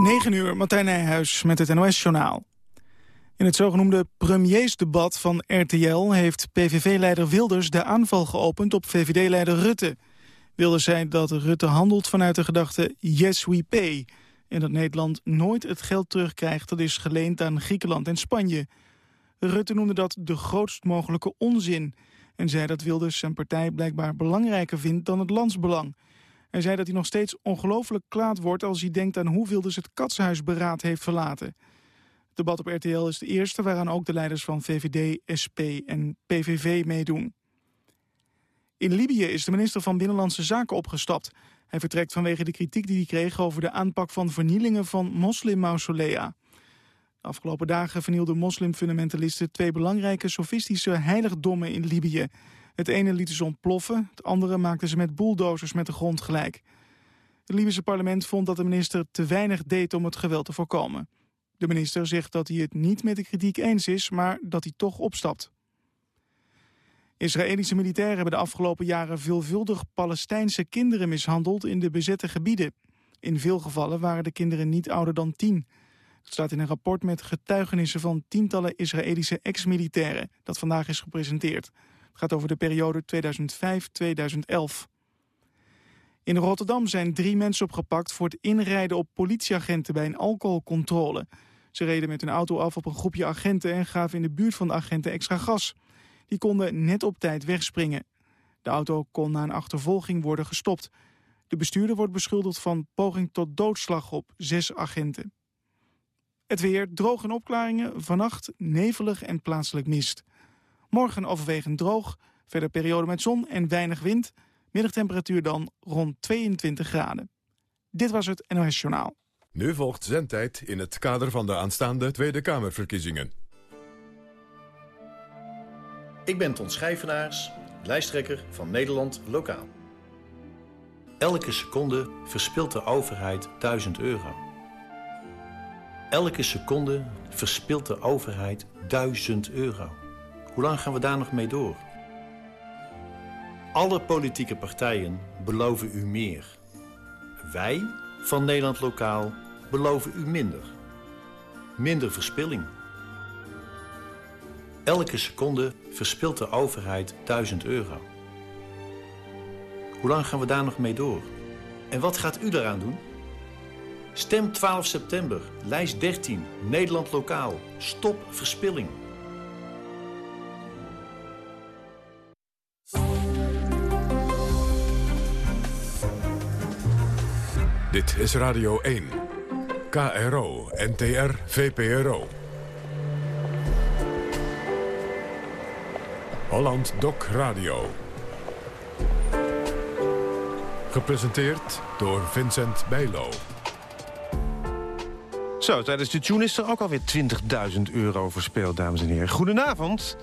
9 uur, Martijn Nijhuis met het NOS-journaal. In het zogenoemde premiersdebat van RTL heeft PVV-leider Wilders de aanval geopend op VVD-leider Rutte. Wilders zei dat Rutte handelt vanuit de gedachte yes we pay... en dat Nederland nooit het geld terugkrijgt dat is geleend aan Griekenland en Spanje. Rutte noemde dat de grootst mogelijke onzin... en zei dat Wilders zijn partij blijkbaar belangrijker vindt dan het landsbelang... Hij zei dat hij nog steeds ongelooflijk kwaad wordt als hij denkt aan hoe Wilders het katshuisberaad heeft verlaten. Het debat op RTL is de eerste waaraan ook de leiders van VVD, SP en PVV meedoen. In Libië is de minister van Binnenlandse Zaken opgestapt. Hij vertrekt vanwege de kritiek die hij kreeg over de aanpak van vernielingen van moslimmausolea. De afgelopen dagen vernielden moslimfundamentalisten twee belangrijke sofistische heiligdommen in Libië. Het ene lieten ze ontploffen, het andere maakten ze met bulldozers met de grond gelijk. Het Libische parlement vond dat de minister te weinig deed om het geweld te voorkomen. De minister zegt dat hij het niet met de kritiek eens is, maar dat hij toch opstapt. Israëlische militairen hebben de afgelopen jaren veelvuldig Palestijnse kinderen mishandeld in de bezette gebieden. In veel gevallen waren de kinderen niet ouder dan tien. Het staat in een rapport met getuigenissen van tientallen Israëlische ex-militairen dat vandaag is gepresenteerd. Het gaat over de periode 2005-2011. In Rotterdam zijn drie mensen opgepakt voor het inrijden op politieagenten bij een alcoholcontrole. Ze reden met hun auto af op een groepje agenten en gaven in de buurt van de agenten extra gas. Die konden net op tijd wegspringen. De auto kon na een achtervolging worden gestopt. De bestuurder wordt beschuldigd van poging tot doodslag op zes agenten. Het weer, droog en opklaringen, vannacht nevelig en plaatselijk mist. Morgen overwegend droog, verder periode met zon en weinig wind. Middagtemperatuur dan rond 22 graden. Dit was het NOS Journaal. Nu volgt zendtijd in het kader van de aanstaande Tweede Kamerverkiezingen. Ik ben Ton Schijvenaars, lijsttrekker van Nederland Lokaal. Elke seconde verspilt de overheid 1000 euro. Elke seconde verspilt de overheid 1000 euro. Hoe lang gaan we daar nog mee door? Alle politieke partijen beloven u meer. Wij van Nederland Lokaal beloven u minder. Minder verspilling. Elke seconde verspilt de overheid 1000 euro. Hoe lang gaan we daar nog mee door? En wat gaat u daaraan doen? Stem 12 september, lijst 13, Nederland Lokaal. Stop verspilling. Dit is Radio 1. KRO, NTR, VPRO. Holland Doc Radio. Gepresenteerd door Vincent Bijlo. Zo, tijdens de tune is er ook alweer 20.000 euro verspeeld, dames en heren. Goedenavond.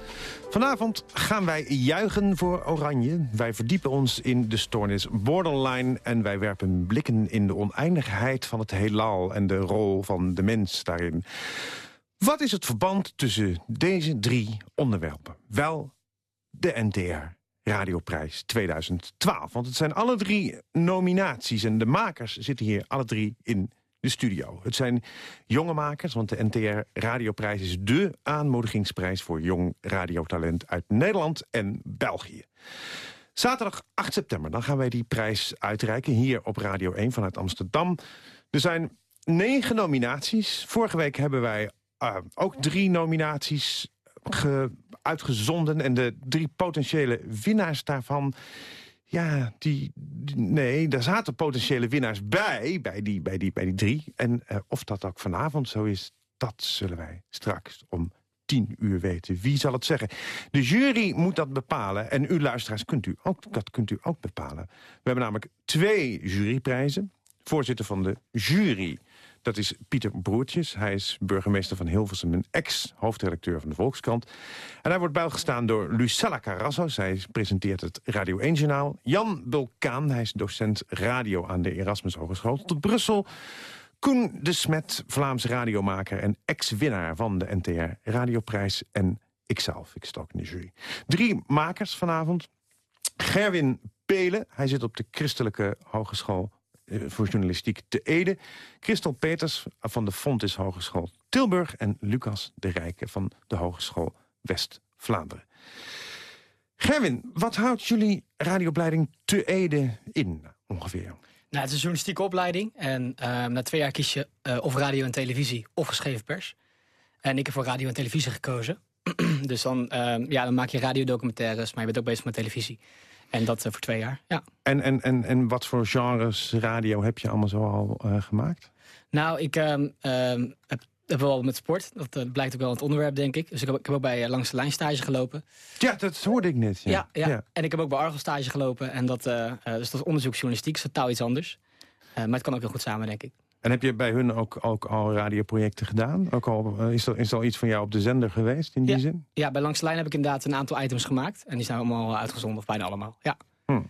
Vanavond gaan wij juichen voor Oranje. Wij verdiepen ons in de stoornis Borderline... en wij werpen blikken in de oneindigheid van het heelal... en de rol van de mens daarin. Wat is het verband tussen deze drie onderwerpen? Wel, de NTR. Radioprijs 2012. Want het zijn alle drie nominaties en de makers zitten hier alle drie in de studio. Het zijn jonge makers, want de NTR Radioprijs is dé aanmoedigingsprijs... voor jong radiotalent uit Nederland en België. Zaterdag 8 september, dan gaan wij die prijs uitreiken... hier op Radio 1 vanuit Amsterdam. Er zijn negen nominaties. Vorige week hebben wij uh, ook drie nominaties uitgezonden... en de drie potentiële winnaars daarvan ja, die, nee, daar zaten potentiële winnaars bij, bij die, bij die, bij die drie. En uh, of dat ook vanavond zo is, dat zullen wij straks om tien uur weten. Wie zal het zeggen? De jury moet dat bepalen. En u luisteraars kunt u ook, dat kunt u ook bepalen. We hebben namelijk twee juryprijzen. Voorzitter van de jury dat is Pieter Broertjes. Hij is burgemeester van Hilversum en ex-hoofdredacteur van de Volkskrant. En hij wordt bijgestaan door Lucella Carrasso. Zij presenteert het Radio 1-journaal. Jan Bulkaan, hij is docent radio aan de Erasmus Hogeschool tot Brussel. Koen de Smet, Vlaams radiomaker en ex-winnaar van de NTR Radioprijs. En ikzelf, ik stok in de jury. Drie makers vanavond. Gerwin Pelen, hij zit op de Christelijke Hogeschool voor Journalistiek te Ede. Christel Peters van de Fontis Hogeschool Tilburg... en Lucas de Rijke van de Hogeschool West-Vlaanderen. Gerwin, wat houdt jullie radioopleiding te Ede in ongeveer? Nou, het is een journalistieke opleiding. En ehm, na twee jaar kies je uh, of radio en televisie of geschreven pers. En ik heb voor radio en televisie gekozen. dus dan, ehm, ja, dan maak je radiodocumentaires, maar je bent ook bezig met televisie. En dat uh, voor twee jaar, ja. En, en, en, en wat voor genres radio heb je allemaal zo al uh, gemaakt? Nou, ik um, heb heb wel met sport. Dat uh, blijkt ook wel het onderwerp, denk ik. Dus ik heb, ik heb ook bij Langs de Lijn stage gelopen. Ja, dat hoorde ik net. Ja, ja, ja. ja. en ik heb ook bij Argos stage gelopen. En dat, uh, dus dat is onderzoeksjournalistiek, is totaal iets anders. maar het kan ook heel goed samen, denk ik. En heb je bij hun ook, ook al radioprojecten gedaan? Ook al, is, er, is er al iets van jou op de zender geweest in die ja. zin? Ja, bij Langs de Lijn heb ik inderdaad een aantal items gemaakt. En die zijn allemaal uitgezonden, of bijna allemaal. Ja. Hm.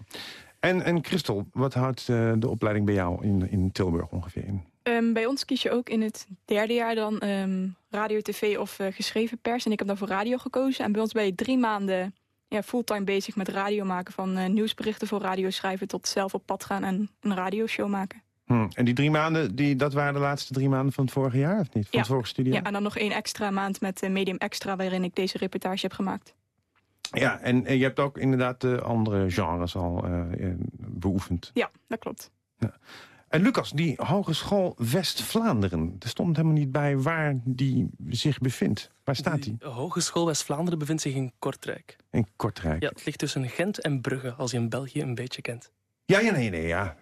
En, en Christel, wat houdt de opleiding bij jou in, in Tilburg ongeveer in? Um, bij ons kies je ook in het derde jaar dan um, radio, tv of uh, geschreven pers. En ik heb dan voor radio gekozen. En bij ons ben je drie maanden ja, fulltime bezig met radio maken. Van uh, nieuwsberichten voor radio schrijven tot zelf op pad gaan en een radioshow maken. Hmm. En die drie maanden, die, dat waren de laatste drie maanden van het vorige jaar, of niet? Van ja. het vorige studie? Ja, en dan nog één extra maand met uh, Medium Extra... waarin ik deze reportage heb gemaakt. Ja, en, en je hebt ook inderdaad de andere genres al beoefend. Ja, dat klopt. Ja. En Lucas, die Hogeschool West-Vlaanderen, er stond helemaal niet bij waar die zich bevindt. Waar staat die? De Hogeschool West-Vlaanderen bevindt zich in Kortrijk. In Kortrijk? Ja, het ligt tussen Gent en Brugge, als je in België een beetje kent. Ja, ja, nee, nee, ja.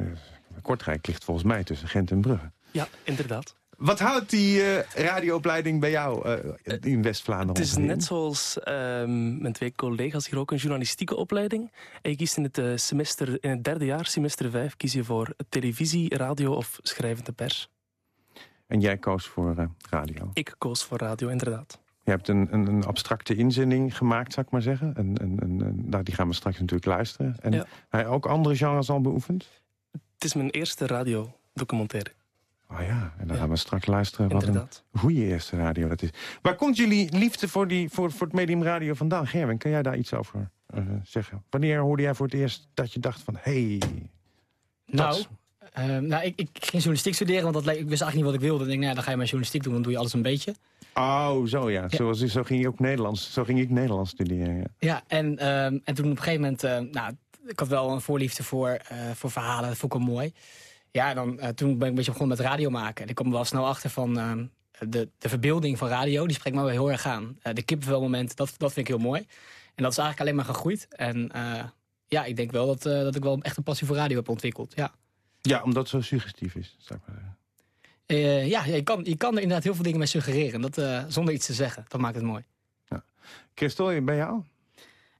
Kortrijk ligt volgens mij tussen Gent en Brugge. Ja, inderdaad. Wat houdt die uh, radioopleiding bij jou uh, in West-Vlaanderen? Het is net zoals uh, mijn twee collega's hier ook een journalistieke opleiding. En je kiest in het, uh, semester, in het derde jaar, semester vijf, kies je voor televisie, radio of schrijvende pers. En jij koos voor uh, radio? Ik koos voor radio, inderdaad. Je hebt een, een, een abstracte inzending gemaakt, zou ik maar zeggen. En, en, en, nou, die gaan we straks natuurlijk luisteren. En ja. hij ook andere genres al beoefend? Het is mijn eerste radiodocumentaire. Oh ja, en dan ja. gaan we straks luisteren wat Inderdaad. een goede eerste radio dat is. Waar komt jullie liefde voor, die, voor, voor het medium radio vandaan? Gerwin, kan jij daar iets over uh, zeggen? Wanneer hoorde jij voor het eerst dat je dacht van... Hey, nou, uh, nou ik, ik, ging journalistiek studeren, want dat, ik wist eigenlijk niet wat ik wilde. Ik denk, nou, dan ga je maar journalistiek doen, dan doe je alles een beetje. Oh, zo ja. ja. Zo, zo ging je ook Nederlands. Zo ging ik Nederlands studeren. Ja, ja en, um, en toen op een gegeven moment... Uh, nou, ik had wel een voorliefde voor, voor verhalen, dat vond ik wel mooi. Ja, dan, uh, toen ben ik een beetje begonnen met radio maken. En ik kwam er wel snel achter van uh, de, de verbeelding van radio. Die spreekt me wel heel erg aan. Uh, de kippenvelmoment, dat, dat vind ik heel mooi. En dat is eigenlijk alleen maar gegroeid. En ja, ik denk wel dat, dat ik wel echt een passie voor radio heb ontwikkeld. Ja, ja omdat het zo suggestief is, zou ik maar Uh, ja, je kan, je kan er inderdaad heel veel dingen mee suggereren. Dat, uh, zonder iets te zeggen. Dat maakt het mooi. Ja. Christel, bij jou?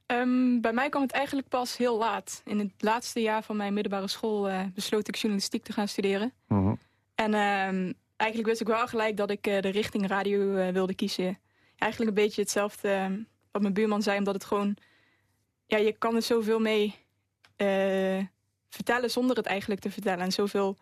Um, bij mij kwam het eigenlijk pas heel laat. In het laatste jaar van mijn middelbare school uh, besloot ik journalistiek te gaan studeren. Uh -huh. En um, eigenlijk wist ik wel gelijk dat ik de richting radio wilde kiezen. Eigenlijk een beetje hetzelfde um, wat mijn buurman zei, omdat het gewoon... Ja, je kan er zoveel mee vertellen zonder het eigenlijk te vertellen. En zoveel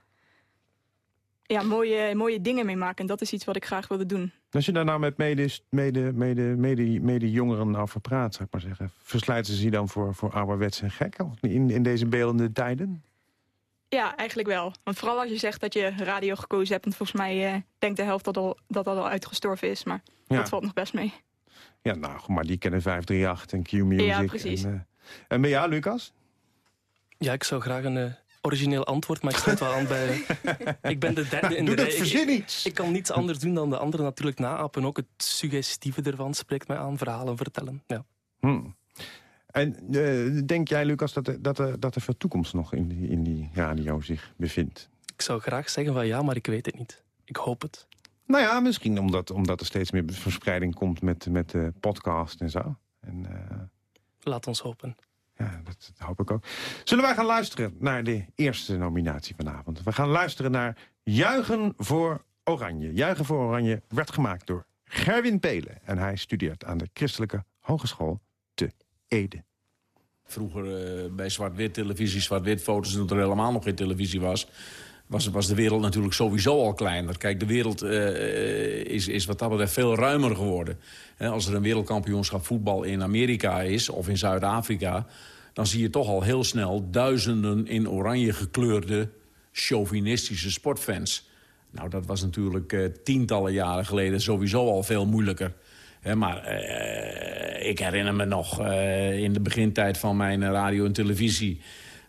ja, mooie, mooie dingen mee maken. En dat is iets wat ik graag wilde doen. Als je daar nou met mede, mede, mede, mede, mede jongeren over praat, zou ik maar zeggen... verslijten ze je dan voor, voor ouderwets en gek in, in deze beeldende tijden? Ja, eigenlijk wel. Want vooral als je zegt dat je radio gekozen hebt... want volgens mij uh, denkt de helft dat, al, dat dat al uitgestorven is. Maar ja. dat valt nog best mee. Ja, nou, maar die kennen 538 en Q-Music. Ja, precies. En, uh, en bij jou, Lucas? Ja, ik zou graag een... Origineel antwoord, maar ik sluit wel aan bij... ik ben de derde in Doe de dat, rij. verzin Ik, iets. ik kan niets anders doen dan de anderen natuurlijk naapen. Ook het suggestieve ervan spreekt mij aan, verhalen vertellen. Ja. Hmm. En uh, denk jij, Lucas, dat er, dat, er, dat er veel toekomst nog in die, in die radio zich bevindt? Ik zou graag zeggen van ja, maar ik weet het niet. Ik hoop het. Nou ja, misschien omdat, omdat er steeds meer verspreiding komt met, met de podcast en zo. En, uh... Laat ons hopen. Ja, dat, hoop ik ook. Zullen wij gaan luisteren naar de eerste nominatie vanavond? We gaan luisteren naar Juichen voor Oranje. Juichen voor Oranje werd gemaakt door Gerwin Pelen. En hij studeert aan de Christelijke Hogeschool te Ede. Vroeger uh, bij zwart-wit televisie, zwart-wit foto's... toen er helemaal nog geen televisie was... Was, was de wereld natuurlijk sowieso al kleiner. Kijk, de wereld uh, is, is wat dat betreft veel ruimer geworden. Als er een wereldkampioenschap voetbal in Amerika is... of in Zuid-Afrika... dan zie je toch al heel snel duizenden in oranje gekleurde chauvinistische sportfans. Nou, dat was natuurlijk uh, tientallen jaren geleden sowieso al veel moeilijker. maar ik herinner me nog in de begintijd van mijn radio en televisie...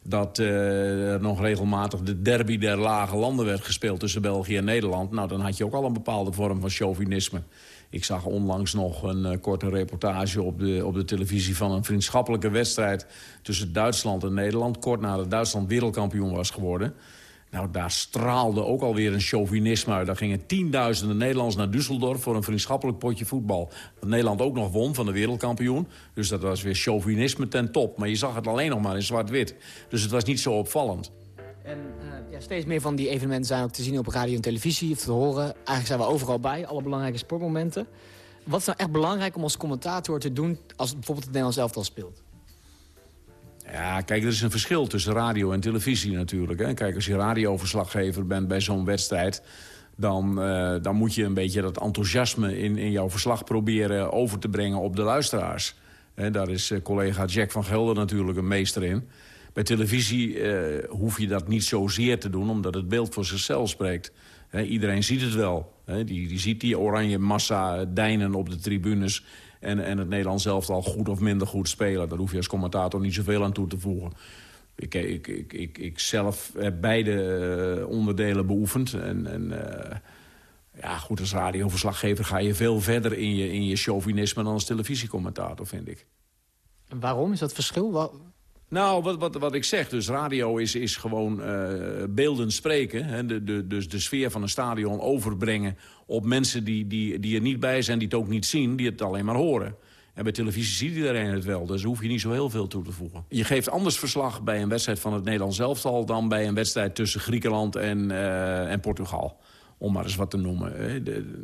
dat er nog regelmatig de derby der lage landen werd gespeeld tussen België en Nederland. Nou, dan had je ook al een bepaalde vorm van chauvinisme. Ik zag onlangs nog een korte reportage op de, op de televisie... van een vriendschappelijke wedstrijd tussen Duitsland en Nederland... kort nadat Duitsland wereldkampioen was geworden... Nou, daar straalde ook alweer een chauvinisme uit. Daar gingen tienduizenden Nederlanders naar Düsseldorf... voor een vriendschappelijk potje voetbal. Dat Nederland ook nog won van de wereldkampioen. Dus dat was weer chauvinisme ten top. Maar je zag het alleen nog maar in zwart-wit. Dus het was niet zo opvallend. En uh, ja, steeds meer van die evenementen zijn ook te zien op radio en televisie... of te horen. Eigenlijk zijn we overal bij, alle belangrijke sportmomenten. Wat is nou echt belangrijk om als commentator te doen... als bijvoorbeeld het Nederlands elftal speelt? Ja, kijk, er is een verschil tussen radio en televisie natuurlijk. Hè. Kijk, als je radioverslaggever bent bij zo'n wedstrijd... Dan, uh, dan moet je een beetje dat enthousiasme in, in jouw verslag proberen over te brengen op de luisteraars. He, daar is uh, collega Jack van Gelder natuurlijk een meester in. Bij televisie uh, hoef je dat niet zozeer te doen, omdat het beeld voor zichzelf spreekt. Iedereen ziet het wel. Die, die ziet die oranje massa deinen op de tribunes en, en het Nederlands zelf al goed of minder goed spelen. Daar hoef je als commentator niet zoveel aan toe te voegen. Ik, ik, ik, ik, ik zelf heb beide uh, onderdelen beoefend. En, en uh, ja, goed, als radioverslaggever ga je veel verder in je, in je chauvinisme... dan als televisiecommentator, vind ik. En waarom is dat verschil? Nou, wat, wat, wat ik zeg, dus radio is, is gewoon uh, beeldend spreken. Hè, de, de, dus de sfeer van een stadion overbrengen op mensen die, die, die er niet bij zijn... die het ook niet zien, die het alleen maar horen. En bij televisie ziet iedereen het wel, dus hoef je niet zo heel veel toe te voegen. Je geeft anders verslag bij een wedstrijd van het Nederlands elftal... dan bij een wedstrijd tussen Griekenland en, uh, en Portugal. Om maar eens wat te noemen. Hè. De,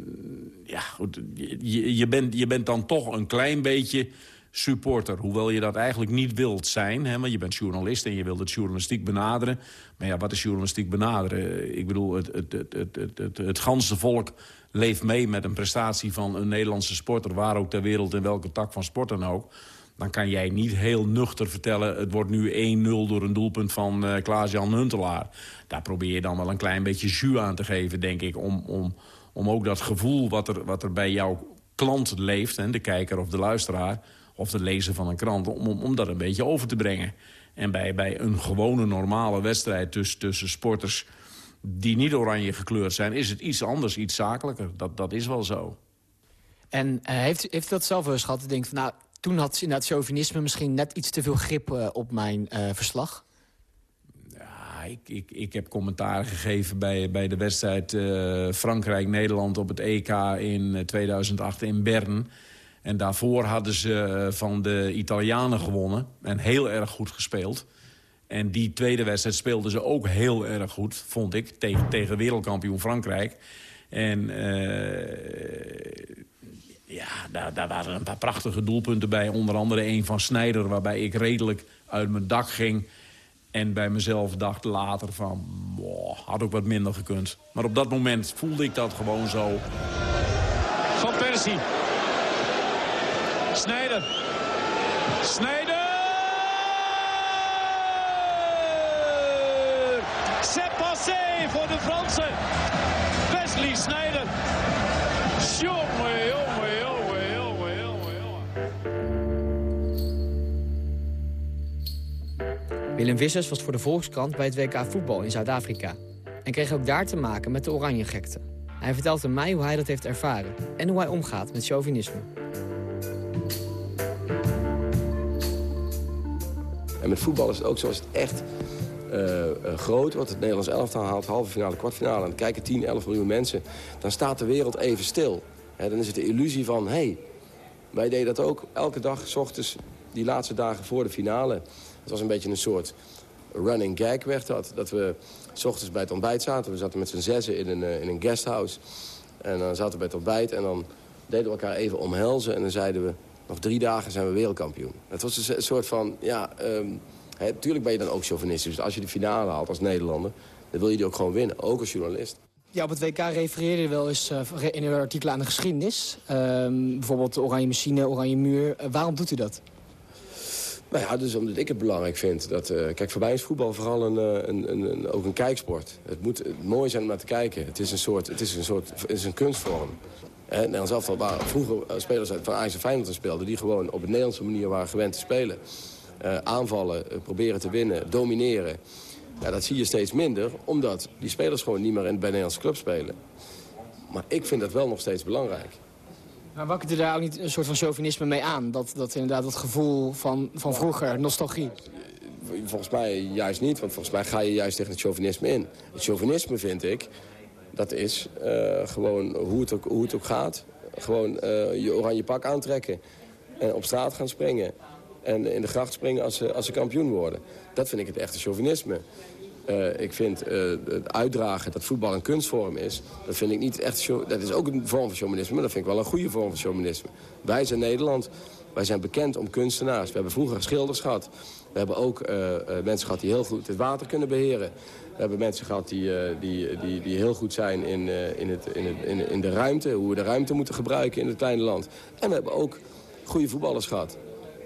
ja, goed, je, je, bent, je bent dan toch een klein beetje supporter. Hoewel je dat eigenlijk niet wilt zijn. Hè, want je bent journalist en je wilt het journalistiek benaderen. Maar ja, wat is journalistiek benaderen? Ik bedoel, het, het, het, het, het, het, ganse volk leeft mee met een prestatie van een Nederlandse sporter... waar ook ter wereld in welke tak van sport dan ook dan kan jij niet heel nuchter vertellen... het wordt nu 1-0 door een doelpunt van uh, Klaas-Jan Huntelaar. Daar probeer je dan wel een klein beetje jus aan te geven, denk ik... om, om, om ook dat gevoel wat er, wat er bij jouw klant leeft, hè, de kijker of de luisteraar of de lezer van een krant, om, om dat een beetje over te brengen. En bij, bij een gewone normale wedstrijd tussen, tussen sporters die niet oranje gekleurd zijn... is het iets anders, iets zakelijker. Dat, dat is wel zo. En uh, heeft, heeft u dat zelf wel eens gehad? Denk van, nou, toen had inderdaad chauvinisme misschien net iets te veel grip uh, op mijn uh, verslag? Ja, ik, ik, ik heb commentaar gegeven bij, bij de wedstrijd Frankrijk-Nederland... op het EK in 2008 in Bern... En daarvoor hadden ze eh, van de Italianen gewonnen. En heel erg goed gespeeld. En die tweede wedstrijd speelden ze ook heel erg goed, vond ik. Tegen, tegen wereldkampioen Frankrijk. En uh, ja, daar, daar, waren een paar prachtige doelpunten bij. Onder andere een van Snijder, waarbij ik redelijk uit mijn dak ging. En bij mezelf dacht later van, had ook wat minder gekund. Maar op dat moment voelde ik dat gewoon zo. Van Persie. Snijder. Snijder! C'est passé voor de Fransen. Wesley Snijder. Jongen, jongen, jongen, jongen, jongen. Willem Wissers was voor de Volkskrant bij het WK voetbal in Zuid-Afrika. En kreeg ook daar te maken met de oranje gekte. Hij vertelde mij hoe hij dat heeft ervaren en hoe hij omgaat met chauvinisme. En met voetbal is het ook zo, als het echt uh, groot wordt, het Nederlands elftal haalt halve finale, kwartfinale... en kijken 10, 11 miljoen mensen, dan staat de wereld even stil. He, dan is het de illusie van, hé, hey, wij deden dat ook elke dag, s ochtends, die laatste dagen voor de finale. Het was een beetje een soort running gag werd dat. Dat we s ochtends bij het ontbijt zaten. We zaten met z'n zessen in een, uh, in een guesthouse. En dan zaten we bij het ontbijt en dan deden we elkaar even omhelzen... en dan zeiden we, nog drie dagen zijn we wereldkampioen. Het was een soort van, ja, um, hè, tuurlijk ben je dan ook chauvinistisch. Dus als je de finale haalt als Nederlander, dan wil je die ook gewoon winnen. Ook als journalist. Ja, op het WK refereerde je wel eens uh, in een artikel aan de geschiedenis. Um, bijvoorbeeld de Oranje Machine, Oranje Muur. Uh, waarom doet u dat? Nou ja, dus omdat ik het belangrijk vind. Dat, uh, kijk, voor mij is voetbal vooral een, een, een, een, ook een kijksport. Het moet mooi zijn om naar te kijken. Het is een soort, het is een soort, het is een kunstvorm. Nederlands elftal waar vroeger spelers van Ajax en Feyenoord speelden... die gewoon op een Nederlandse manier waren gewend te spelen. Uh, aanvallen, uh, proberen te winnen, domineren. Ja, dat zie je steeds minder, omdat die spelers gewoon niet meer in, bij Nederlandse club spelen. Maar ik vind dat wel nog steeds belangrijk. Maar wakkert er daar ook niet een soort van chauvinisme mee aan? Dat, dat inderdaad het gevoel van, van vroeger, nostalgie? Volgens mij juist niet, want volgens mij ga je juist tegen het chauvinisme in. Het chauvinisme vind ik, dat is uh, gewoon hoe het, ook, hoe het ook gaat. Gewoon uh, je oranje pak aantrekken en op straat gaan springen. En in de gracht springen als ze, als ze kampioen worden. Dat vind ik het echte chauvinisme. Uh, ik vind het uitdragen dat voetbal een kunstvorm is... dat vind ik niet echt... Dat is ook een vorm van chauvinisme, maar dat vind ik wel een goede vorm van chauvinisme. Wij zijn Nederland. Wij zijn bekend om kunstenaars. We hebben vroeger schilders gehad. We hebben ook mensen gehad die heel goed het water kunnen beheren. We hebben mensen gehad die, die, die, die heel goed zijn in, in, het, in, het, in, in de ruimte. Hoe we de ruimte moeten gebruiken in het kleine land. En we hebben ook goede voetballers gehad.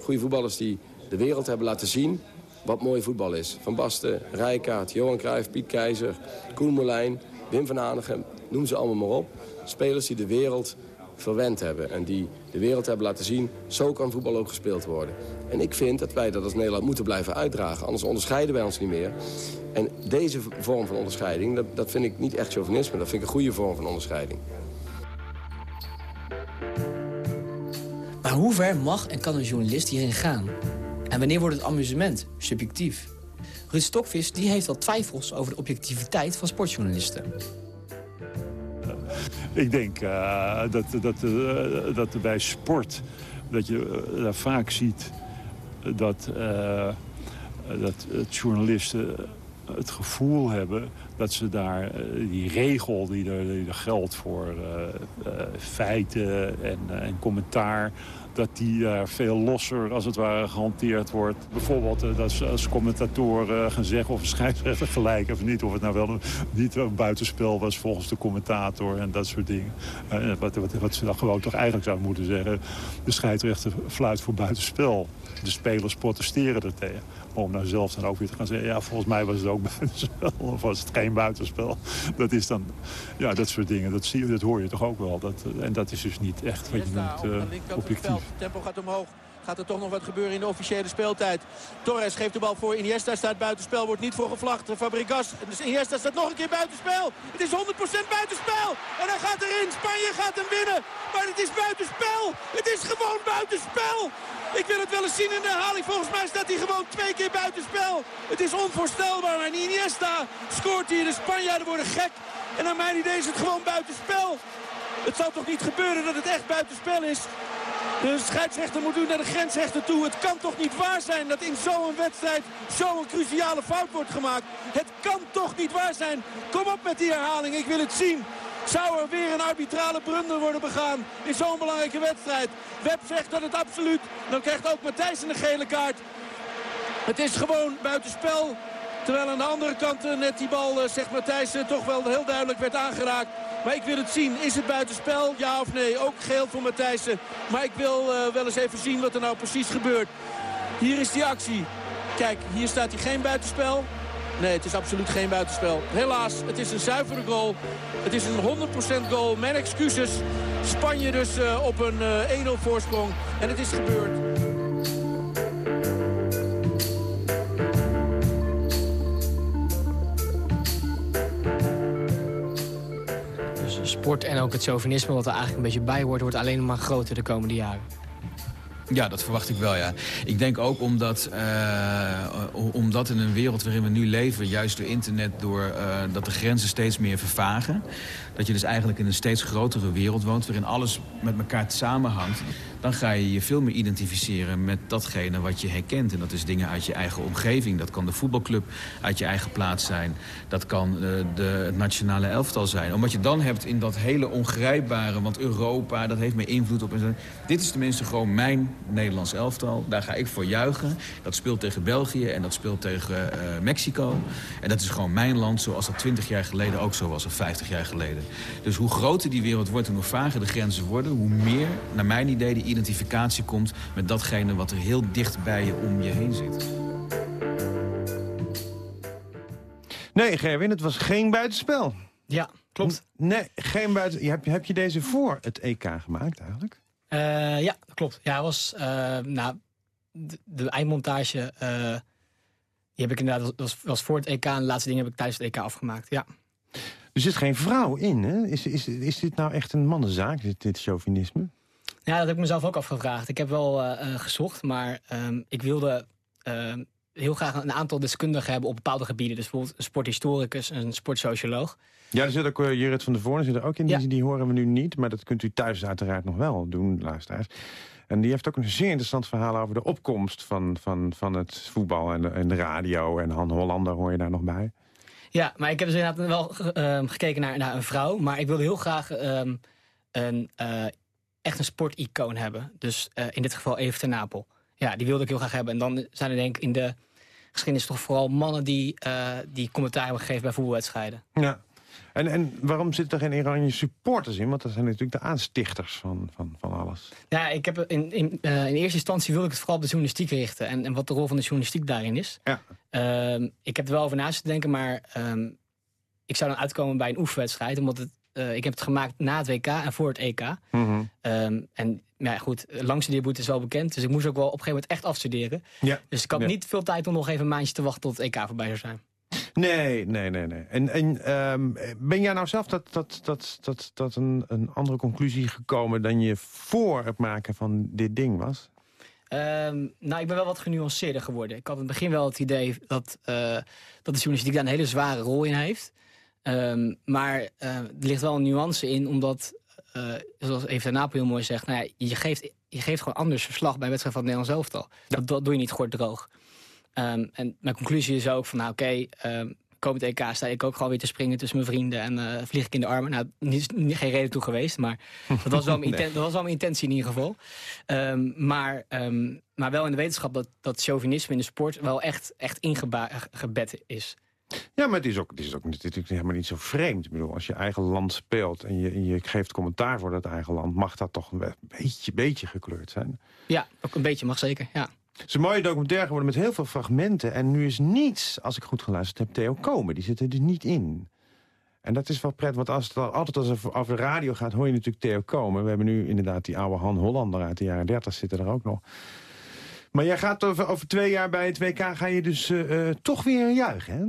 Goede voetballers die de wereld hebben laten zien wat mooi voetbal is. Van Basten, Rijkaard, Johan Cruijff, Piet Keizer, Koen Molijn, Wim van Hanegem. Noem ze allemaal maar op. Spelers die de wereld verwend hebben. En die de wereld hebben laten zien, zo kan voetbal ook gespeeld worden. En ik vind dat wij dat als Nederland moeten blijven uitdragen. Anders onderscheiden wij ons niet meer. En deze vorm van onderscheiding, dat, dat vind ik niet echt chauvinisme. Dat vind ik een goede vorm van onderscheiding. Maar hoe ver mag en kan een journalist hierin gaan? En wanneer wordt het amusement subjectief? Ruud Stokvis die heeft al twijfels over de objectiviteit van sportjournalisten. Ik denk uh, dat, dat, uh, dat bij sport dat je uh, daar vaak ziet dat, dat journalisten het gevoel hebben dat ze daar die regel die er, die geldt voor feiten en, en commentaar dat die daar veel losser als het ware gehanteerd wordt. Bijvoorbeeld dat ze als commentatoren gaan zeggen of een scheidsrechter gelijk of niet. Of het nou wel een, niet een buitenspel was volgens de commentator en dat soort dingen. Wat, wat, ze dan gewoon toch eigenlijk zouden moeten zeggen. De scheidsrechter fluit voor buitenspel. De spelers protesteren er tegen. Maar om nou zelf dan ook weer te gaan zeggen... ja, volgens mij was het ook buitenspel of was het geen buitenspel. Dat is dan, ja, dat soort dingen. Dat, zie je, dat hoor je toch ook wel. Dat, en dat is dus niet echt wat je noemt objectief. Tempo gaat omhoog. Gaat er toch nog wat gebeuren in de officiële speeltijd. Torres geeft de bal voor. Iniesta staat buitenspel. Wordt niet voor gevlacht. Fabregas. Dus Iniesta staat nog een keer buitenspel. Het is 100% buitenspel. En hij gaat erin. Spanje gaat hem winnen. Maar het is buitenspel. Het is gewoon buitenspel. Ik wil het wel eens zien in de herhaling. Volgens mij staat hij gewoon twee keer buitenspel. Het is onvoorstelbaar. Maar Iniesta scoort hier. De Spanjaarden worden gek. En naar mijn idee is het gewoon buitenspel. Het zal toch niet gebeuren dat het echt buitenspel is. De scheidsrechter moet nu naar de grensrechter toe. Het kan toch niet waar zijn dat in zo'n wedstrijd zo'n cruciale fout wordt gemaakt. Het kan toch niet waar zijn. Kom op met die herhaling, ik wil het zien. Zou er weer een arbitrale brunder worden begaan in zo'n belangrijke wedstrijd? Web zegt dat het absoluut. Dan krijgt ook Matthijs een gele kaart. Het is gewoon buitenspel. Terwijl aan de andere kant eh, net die bal, eh, zegt Matthijs, eh, toch wel heel duidelijk werd aangeraakt. Maar ik wil het zien. Is het buitenspel? Ja of nee? Ook geel voor Matthijssen. Maar ik wil wel eens even zien wat er nou precies gebeurt. Hier is die actie. Kijk, hier staat hij geen buitenspel. Nee, het is absoluut geen buitenspel. Helaas, het is een zuivere goal. Het is een 100% goal. Mijn excuses. Spanje dus uh, op een uh, 1-0 voorsprong. En het is gebeurd. sport en ook het chauvinisme wat er eigenlijk een beetje bij hoort... wordt alleen maar groter de komende jaren. Ja, dat verwacht ik wel, ja. Ik denk ook omdat, uh, omdat in een wereld waarin we nu leven... juist door internet, door, uh, dat de grenzen steeds meer vervagen... dat je dus eigenlijk in een steeds grotere wereld woont... waarin alles met elkaar samenhangt... dan ga je je veel meer identificeren met datgene wat je herkent. En dat is dingen uit je eigen omgeving. Dat kan de voetbalclub uit je eigen plaats zijn. Dat kan uh, de, het nationale elftal zijn. Omdat je dan hebt in dat hele ongrijpbare... want Europa, dat heeft meer invloed op... Dit is tenminste gewoon mijn Nederlands elftal. Daar ga ik voor juichen. Dat speelt tegen België en dat speelt tegen uh, Mexico. En dat is gewoon mijn land zoals dat 20 jaar geleden ook zo was, of 50 jaar geleden. Dus hoe groter die wereld wordt en hoe vager de grenzen worden... hoe meer, naar mijn idee, de identificatie komt met datgene wat er heel dicht bij je om je heen zit. Nee, Gerwin, het was geen buitenspel. Ja, klopt. Nee, geen buiten... Heb, heb je deze voor het EK gemaakt eigenlijk? Uh, ja, klopt. Ja, was, uh, nou, de, de eindmontage uh, die heb ik inderdaad was, was voor het EK en de laatste dingen heb ik tijdens het EK afgemaakt. Ja. Er zit geen vrouw in, hè? Is, is, is dit nou echt een mannenzaak, dit, dit chauvinisme? Ja, dat heb ik mezelf ook afgevraagd. Ik heb wel gezocht, maar um, ik wilde ehm, heel graag een aantal deskundigen hebben op bepaalde gebieden. Dus bijvoorbeeld een sporthistoricus, een sportsocioloog. Ja, er zit ook uh, Jurrit van der Voorn zit er ook in. Die, die horen we nu niet, maar dat kunt u thuis uiteraard nog wel doen, luisteraars. En die heeft ook een zeer interessant verhaal over de opkomst van, van, van het voetbal en de, en de radio. En Han Hollander hoor je daar nog bij. Ja, maar ik heb dus inderdaad wel uh, gekeken naar, naar een vrouw. Maar ik wilde heel graag um, een, uh, echt een sporticoon hebben. Dus uh, in dit geval even ten Napel. Ja, die wilde ik heel graag hebben. En dan zijn er denk ik in de geschiedenis toch vooral mannen die, die commentaar hebben gegeven bij voetbalwedstrijden. Ja. En, en waarom zitten er geen Oranje supporters in? Want dat zijn natuurlijk de aanstichters van, van, van alles. Ja, ik heb in, in, uh, in eerste instantie wilde ik het vooral op de journalistiek richten. En, en wat de rol van de journalistiek daarin is. Ja. Uh, ik heb er wel over naast te denken, maar um, ik zou dan uitkomen bij een oefenwedstrijd. Omdat het, uh, ik heb het gemaakt na het WK en voor het EK. Mm -hmm. en ja, goed, langstudeerboete is wel bekend. Dus ik moest ook wel op een gegeven moment echt afstuderen. Ja. Dus ik had ja. niet veel tijd om nog even een maandje te wachten tot het EK voorbij zou zijn. Nee, nee, nee. nee. En, en um, ben jij nou zelf dat, dat, dat, dat, dat een, een andere conclusie gekomen... dan je voor het maken van dit ding was? Um, nou, ik ben wel wat genuanceerder geworden. Ik had in het begin wel het idee dat, uh, dat de journalistiek daar een hele zware rol in heeft. Um, maar uh, er ligt wel een nuance in, omdat, uh, zoals Eva Napel heel mooi zegt... Nou ja, je, geeft, je geeft gewoon anders verslag bij een wedstrijd van het Nederlands elftal. Dat, dat doe je niet kort droog. Um, en mijn conclusie is ook van, nou oké, okay, um, komend EK sta ik ook gewoon weer te springen tussen mijn vrienden en uh, vlieg ik in de armen. Nou, niet, niet, geen reden toe geweest, maar dat was wel mijn, nee. dat was wel mijn intentie in ieder geval. Um, maar, maar wel in de wetenschap dat, dat chauvinisme in de sport wel echt, echt ingebed is. Ja, maar het is ook, het is ook natuurlijk helemaal niet zo vreemd. Ik bedoel, als je eigen land speelt en je, en je geeft commentaar voor dat eigen land... mag dat toch een beetje, beetje gekleurd zijn? Ja, ook een beetje mag zeker, ja. Het is een mooie documentaire geworden met heel veel fragmenten. En nu is niets, als ik goed geluisterd heb, Theo komen. Die zit er dus niet in. En dat is wel prettig, want als het altijd als het over de radio gaat... hoor je natuurlijk Theo komen. We hebben nu inderdaad die oude Han Hollander uit de jaren 30 zitten er ook nog. Maar jij gaat over, over twee jaar bij het WK... ga je dus uh, uh, toch weer juichen, hè?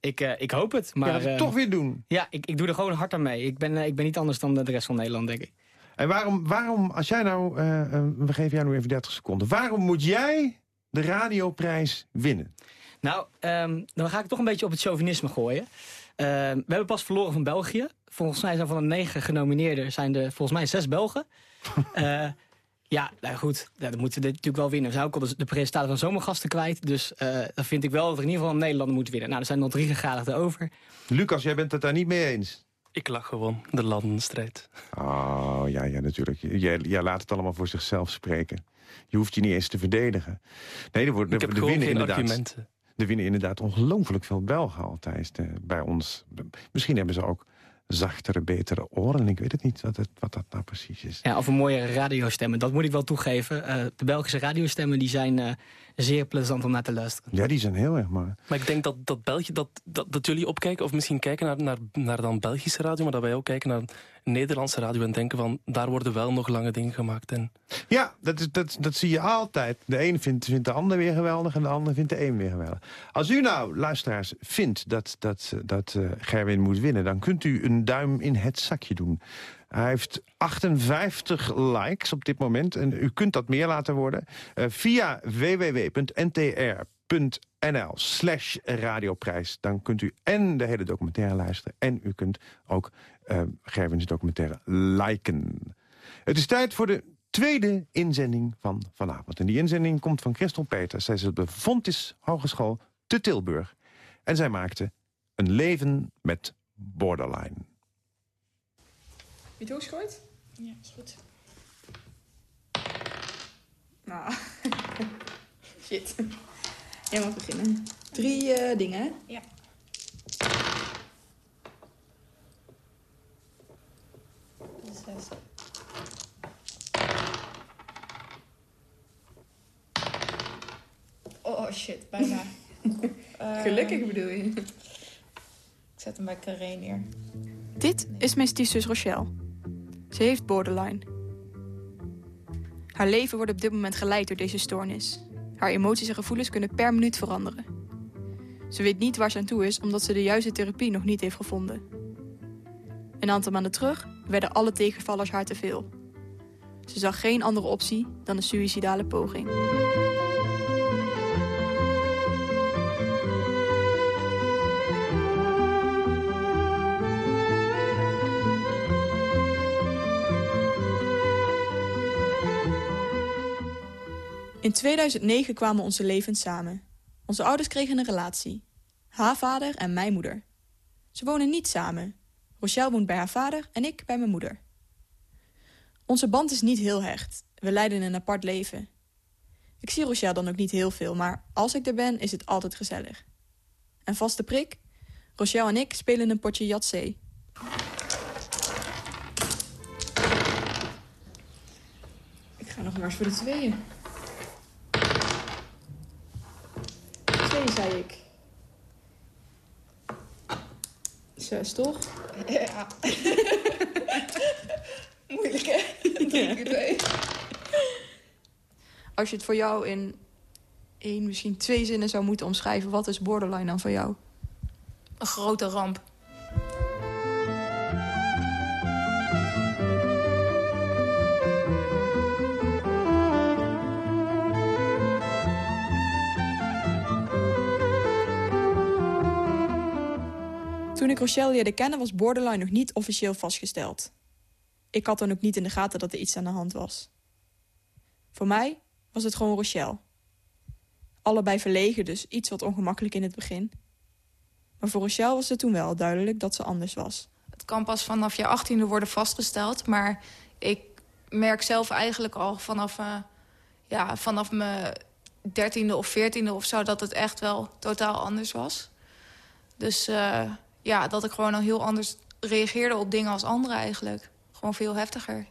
Ik, uh, ik hoop het, maar... Ja, het toch weer doen? Ja, ik, ik doe er gewoon hard aan mee. Ik ben, ik ben niet anders dan de rest van Nederland, denk ik. En waarom, waarom als jij nou... we geven jou nu even 30 seconden. Waarom moet jij de radioprijs winnen? Nou, um, dan ga ik toch een beetje op het chauvinisme gooien. Uh, we hebben pas verloren van België. Volgens mij zijn van de negen genomineerden zijn er volgens mij zes Belgen. uh, ja, nou goed, ja, dan moeten we dit natuurlijk wel winnen. We zijn ook al de, de presentator van Zomergasten kwijt. Dus uh, dan vind ik wel dat er in ieder geval een Nederlander moet winnen. Nou, er zijn nog drie gegadigden over. Lucas, jij bent het daar niet mee eens? Ik lach gewoon, de landenstrijd. Oh, ja, ja, natuurlijk. Jij, jij laat het allemaal voor zichzelf spreken. Je hoeft je niet eens te verdedigen. Nee, er wordt, ik heb er gewoon winnen geen inderdaad, argumenten. Er winnen inderdaad ongelooflijk veel Belgen altijd uh, bij ons. Misschien hebben ze ook zachtere, betere oren. Ik weet het niet wat, het, wat dat nou precies is. Ja, of een mooie radiostemmen. Dat moet ik wel toegeven. Uh, de Belgische radiostemmen die zijn uh, zeer plezant om naar te luisteren. Ja, die zijn heel erg mooi. Maar ik denk dat, dat, België, dat, dat, dat jullie opkijken, of misschien kijken naar, naar, naar dan Belgische radio, maar dat wij ook kijken naar Nederlandse radio en denken van, daar worden wel nog lange dingen gemaakt. En... Ja, dat, is, dat, dat zie je altijd. De een vindt, vindt de ander weer geweldig en de ander vindt de een weer geweldig. Als u nou, luisteraars, vindt dat, dat, dat uh, Gerwin moet winnen... dan kunt u een duim in het zakje doen. Hij heeft 58 likes op dit moment. En u kunt dat meer laten worden. Uh, via www.ntr.nl slash radioprijs. Dan kunt u en de hele documentaire luisteren... en u kunt ook uh, documentaire liken. Het is tijd voor de tweede inzending van vanavond. En die inzending komt van Christel Peters. Zij is op de Fontis Hogeschool te Tilburg. En zij maakte een leven met borderline je doos gooit? Ja, is goed. Nou, shit. Jij mag beginnen. Drie eh, dingen. Ja. Oh shit, bijna. Ehm, Gelukkig bedoel je. Ik zet hem bij Carré neer. Dit is mijn stiefzus Rochelle. Ze heeft borderline. Haar leven wordt op dit moment geleid door deze stoornis. Haar emoties en gevoelens kunnen per minuut veranderen. Ze weet niet waar ze aan toe is omdat ze de juiste therapie nog niet heeft gevonden. Een aantal maanden terug werden alle tegenvallers haar te veel. Ze zag geen andere optie dan een suïcidale poging. In 2009 kwamen onze levens samen. Onze ouders kregen een relatie. Haar vader en mijn moeder. Ze wonen niet samen. Rochelle woont bij haar vader en ik bij mijn moeder. Onze band is niet heel hecht. We leiden een apart leven. Ik zie Rochelle dan ook niet heel veel, maar als ik er ben, is het altijd gezellig. En vaste prik? Rochelle en ik spelen een potje Yatzee. Ik ga nog maar eens voor de tweeën. Twee, zei ik. Zes, toch? Ja. Moeilijk, hè? Drie keer twee. Als je het voor jou in één, misschien twee zinnen zou moeten omschrijven... wat is borderline dan voor jou? Een grote ramp. Toen ik Rochelle leerde kennen was borderline nog niet officieel vastgesteld. Ik had dan ook niet in de gaten dat er iets aan de hand was. Voor mij was het gewoon Rochelle. Allebei verlegen, dus iets wat ongemakkelijk in het begin. Maar voor Rochelle was het toen wel duidelijk dat ze anders was. Het kan pas vanaf je achttiende worden vastgesteld. Maar ik merk zelf eigenlijk al vanaf, uh, ja, vanaf mijn dertiende of veertiende of zo... dat het echt wel totaal anders was. Dus uh, ja, dat ik gewoon al heel anders reageerde op dingen als anderen eigenlijk. Gewoon veel heftiger.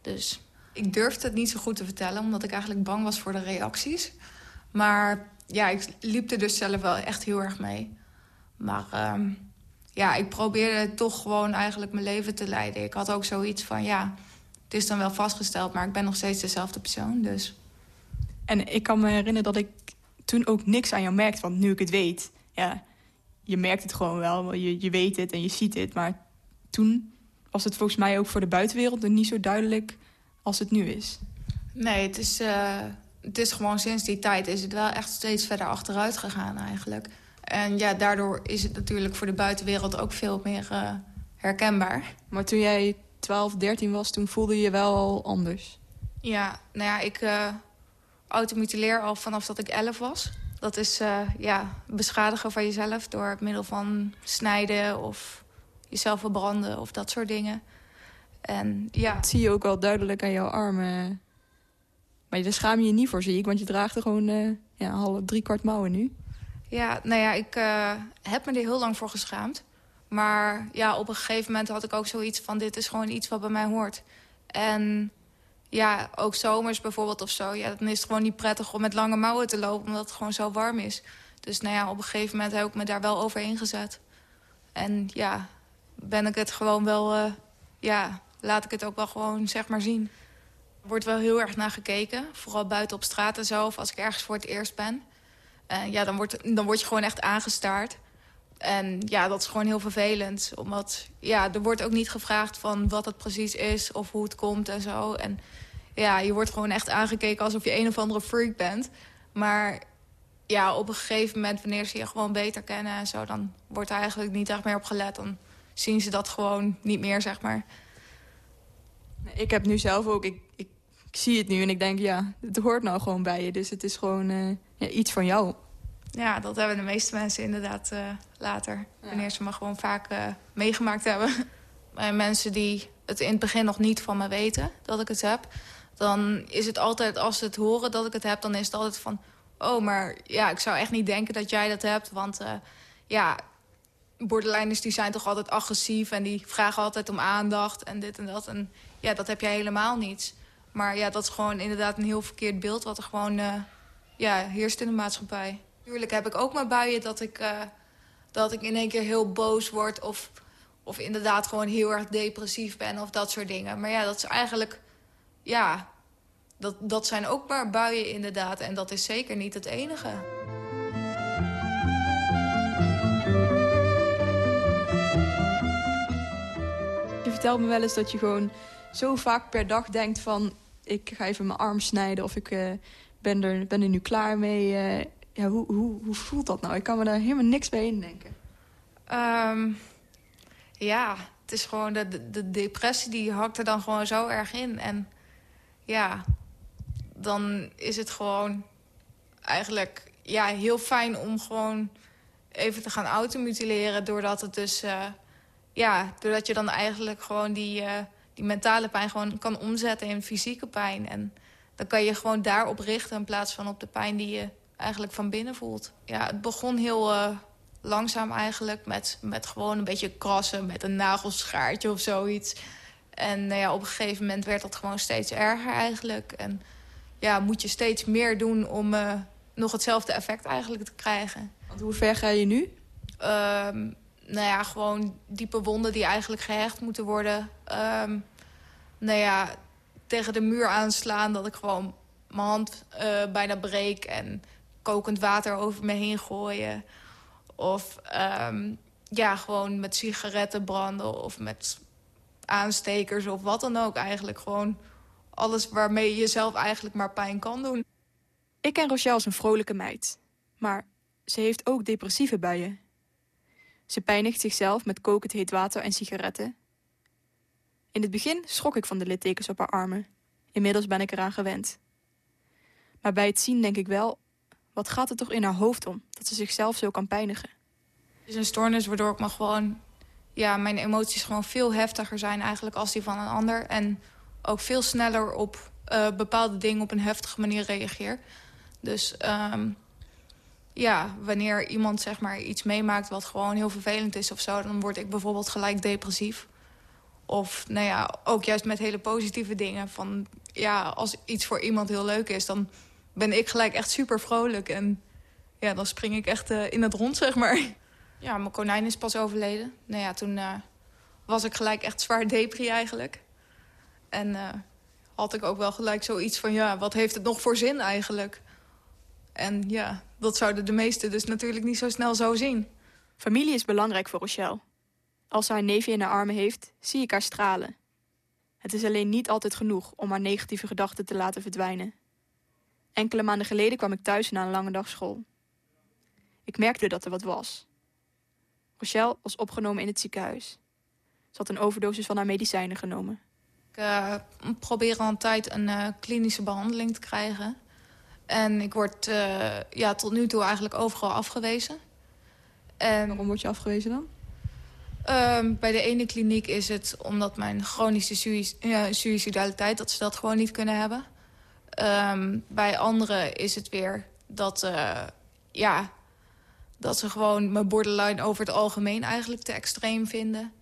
Dus ik durfde het niet zo goed te vertellen... omdat ik eigenlijk bang was voor de reacties. Maar ja, ik liep er dus zelf wel echt heel erg mee. Maar um, ja, ik probeerde toch gewoon eigenlijk mijn leven te leiden. Ik had ook zoiets van, ja, het is dan wel vastgesteld... maar ik ben nog steeds dezelfde persoon, dus... En ik kan me herinneren dat ik toen ook niks aan jou merkte. Want nu ik het weet, ja, je merkt het gewoon wel. Je, je weet het en je ziet het. Maar toen was het volgens mij ook voor de buitenwereld niet zo duidelijk als het nu is. Nee, het is, uh, het is gewoon sinds die tijd is het wel echt steeds verder achteruit gegaan eigenlijk. En ja, daardoor is het natuurlijk voor de buitenwereld ook veel meer uh, herkenbaar. Maar toen jij 12, 13 was, toen voelde je je wel anders? Ja, nou ja, ik uh, automutileer al vanaf dat ik 11 was. Dat is uh, ja, beschadigen van jezelf door middel van snijden of jezelf verbranden of dat soort dingen. En ja. Dat zie je ook wel duidelijk aan jouw armen. Maar daar schaam je je niet voor, zie ik, want je draagt er gewoon uh, ja, half, drie kwart mouwen nu. Ja, nou ja, ik uh, heb me er heel lang voor geschaamd. Maar ja, op een gegeven moment had ik ook zoiets van... dit is gewoon iets wat bij mij hoort. En ja, ook zomers bijvoorbeeld of zo. Ja, dan is het gewoon niet prettig om met lange mouwen te lopen... omdat het gewoon zo warm is. Dus nou ja, op een gegeven moment heb ik me daar wel over ingezet. En ja, ben ik het gewoon wel... Uh, ja, laat ik het ook wel gewoon zeg maar zien. Er wordt wel heel erg naar gekeken. Vooral buiten op straat en zo, of als ik ergens voor het eerst ben. En ja, dan, wordt, dan word je gewoon echt aangestaard. En ja, dat is gewoon heel vervelend. Omdat, ja, er wordt ook niet gevraagd van wat het precies is of hoe het komt en zo. En ja, je wordt gewoon echt aangekeken alsof je een of andere freak bent. Maar ja, op een gegeven moment, wanneer ze je gewoon beter kennen en zo... dan wordt er eigenlijk niet echt meer op gelet. Dan zien ze dat gewoon niet meer, zeg maar. Ik heb nu zelf ook... Ik, ik, zie het nu en ik denk, ja, het hoort nou gewoon bij je. Dus het is gewoon uh, ja, iets van jou. Ja, dat hebben de meeste mensen inderdaad uh, later. Ja. Wanneer ze me gewoon vaak uh, meegemaakt hebben. En mensen die het in het begin nog niet van me weten dat ik het heb... dan is het altijd, als ze het horen dat ik het heb... dan is het altijd van, oh, maar ja, ik zou echt niet denken dat jij dat hebt. Want uh, ja, borderliners die zijn toch altijd agressief... en die vragen altijd om aandacht en dit en dat. En ja, dat heb jij helemaal niet. Maar ja, dat is gewoon inderdaad een heel verkeerd beeld... wat er gewoon ja, heerst in de maatschappij. Tuurlijk heb ik ook mijn buien dat ik, uh, dat ik in één keer heel boos word... Of, of inderdaad gewoon heel erg depressief ben of dat soort dingen. Maar ja, dat is eigenlijk... Ja, dat, dat zijn ook maar buien inderdaad. En dat is zeker niet het enige. Je vertelt me wel eens dat je gewoon zo vaak per dag denkt van... ik ga even mijn arm snijden of ik uh, ben, er, ben er nu klaar mee. Uh, ja, hoe, hoe, hoe voelt dat nou? Ik kan me daar helemaal niks bij indenken. Um, ja, het is gewoon de, de, de, depressie die hakt er dan gewoon zo erg in. En ja, dan is het gewoon eigenlijk ja, heel fijn om gewoon even te gaan automutileren. Doordat het dus, uh, ja, doordat je dan eigenlijk gewoon die, uh, die mentale pijn gewoon kan omzetten in fysieke pijn. En dan kan je gewoon daarop richten in plaats van op de pijn die je eigenlijk van binnen voelt. Ja, het begon heel uh, langzaam eigenlijk met, met gewoon een beetje krassen met een nagelschaartje of zoiets. En nou ja, op een gegeven moment werd dat gewoon steeds erger eigenlijk. En ja, moet je steeds meer doen om uh, nog hetzelfde effect eigenlijk te krijgen. Want hoe ver ga je nu? Um, nou ja, gewoon diepe wonden die eigenlijk gehecht moeten worden. Um, nou ja, tegen de muur aanslaan dat ik gewoon mijn hand uh, bijna breek... en kokend water over me heen gooien. Of um, ja, gewoon met sigaretten branden of met aanstekers of wat dan ook eigenlijk. Gewoon alles waarmee je jezelf eigenlijk maar pijn kan doen. Ik ken Rochelle als een vrolijke meid. Maar ze heeft ook depressieve buien. Ze pijnigt zichzelf met kokend heet water en sigaretten. In het begin schrok ik van de littekens op haar armen. Inmiddels ben ik eraan gewend. Maar bij het zien denk ik wel... wat gaat er toch in haar hoofd om, dat ze zichzelf zo kan pijnigen? Het is een stoornis waardoor ik me gewoon... ja, mijn emoties gewoon veel heftiger zijn eigenlijk als die van een ander. En ook veel sneller op uh, bepaalde dingen op een heftige manier reageer. Dus um, ja, wanneer iemand zeg maar iets meemaakt wat gewoon heel vervelend is of zo... dan word ik bijvoorbeeld gelijk depressief. Of nou ja, ook juist met hele positieve dingen. Van ja, als iets voor iemand heel leuk is, dan ben ik gelijk echt super vrolijk. En ja, dan spring ik echt uh, in het rond, zeg maar. Ja, mijn konijn is pas overleden. Nou ja, toen uh, was ik gelijk echt zwaar depri eigenlijk. En uh, had ik ook wel gelijk zoiets van... ja, wat heeft het nog voor zin eigenlijk? En ja, dat zouden de meesten dus natuurlijk niet zo snel zo zien. Familie is belangrijk voor Rochelle. Als ze haar neefje in haar armen heeft, zie ik haar stralen. Het is alleen niet altijd genoeg om haar negatieve gedachten te laten verdwijnen. Enkele maanden geleden kwam ik thuis na een lange dag school. Ik merkte dat er wat was. Rochelle was opgenomen in het ziekenhuis. Ze had een overdosis van haar medicijnen genomen. Ik uh, probeer al een tijd een uh, klinische behandeling te krijgen. En ik word uh, ja, tot nu toe eigenlijk overal afgewezen. En, Waarom word je afgewezen dan? Um, bij de ene kliniek is het omdat mijn chronische suicidaliteit... dat ze dat gewoon niet kunnen hebben. Um, bij anderen is het weer dat, uh, ja, dat ze gewoon mijn borderline over het algemeen eigenlijk te extreem vinden.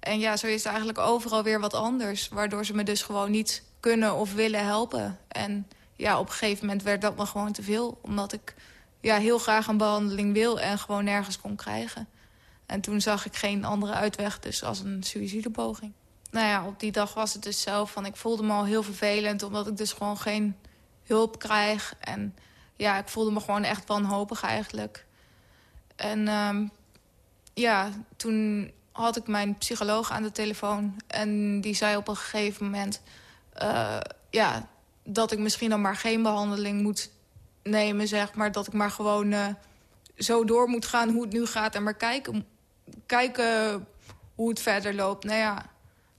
En ja, zo is het eigenlijk overal weer wat anders. Waardoor ze me dus gewoon niet kunnen of willen helpen. En ja, op een gegeven moment werd dat me gewoon te veel. Omdat ik ja, heel graag een behandeling wil en gewoon nergens kon krijgen. En toen zag ik geen andere uitweg, dus als een suïcidepoging. Nou ja, op die dag was het dus zelf van... ik voelde me al heel vervelend, omdat ik dus gewoon geen hulp krijg. En ja, ik voelde me gewoon echt wanhopig eigenlijk. En um, ja, toen had ik mijn psycholoog aan de telefoon. En die zei op een gegeven moment... Uh, ja, dat ik misschien dan maar geen behandeling moet nemen, zeg maar. Dat ik maar gewoon uh, zo door moet gaan hoe het nu gaat... en maar kijken, kijken hoe het verder loopt. Nou ja,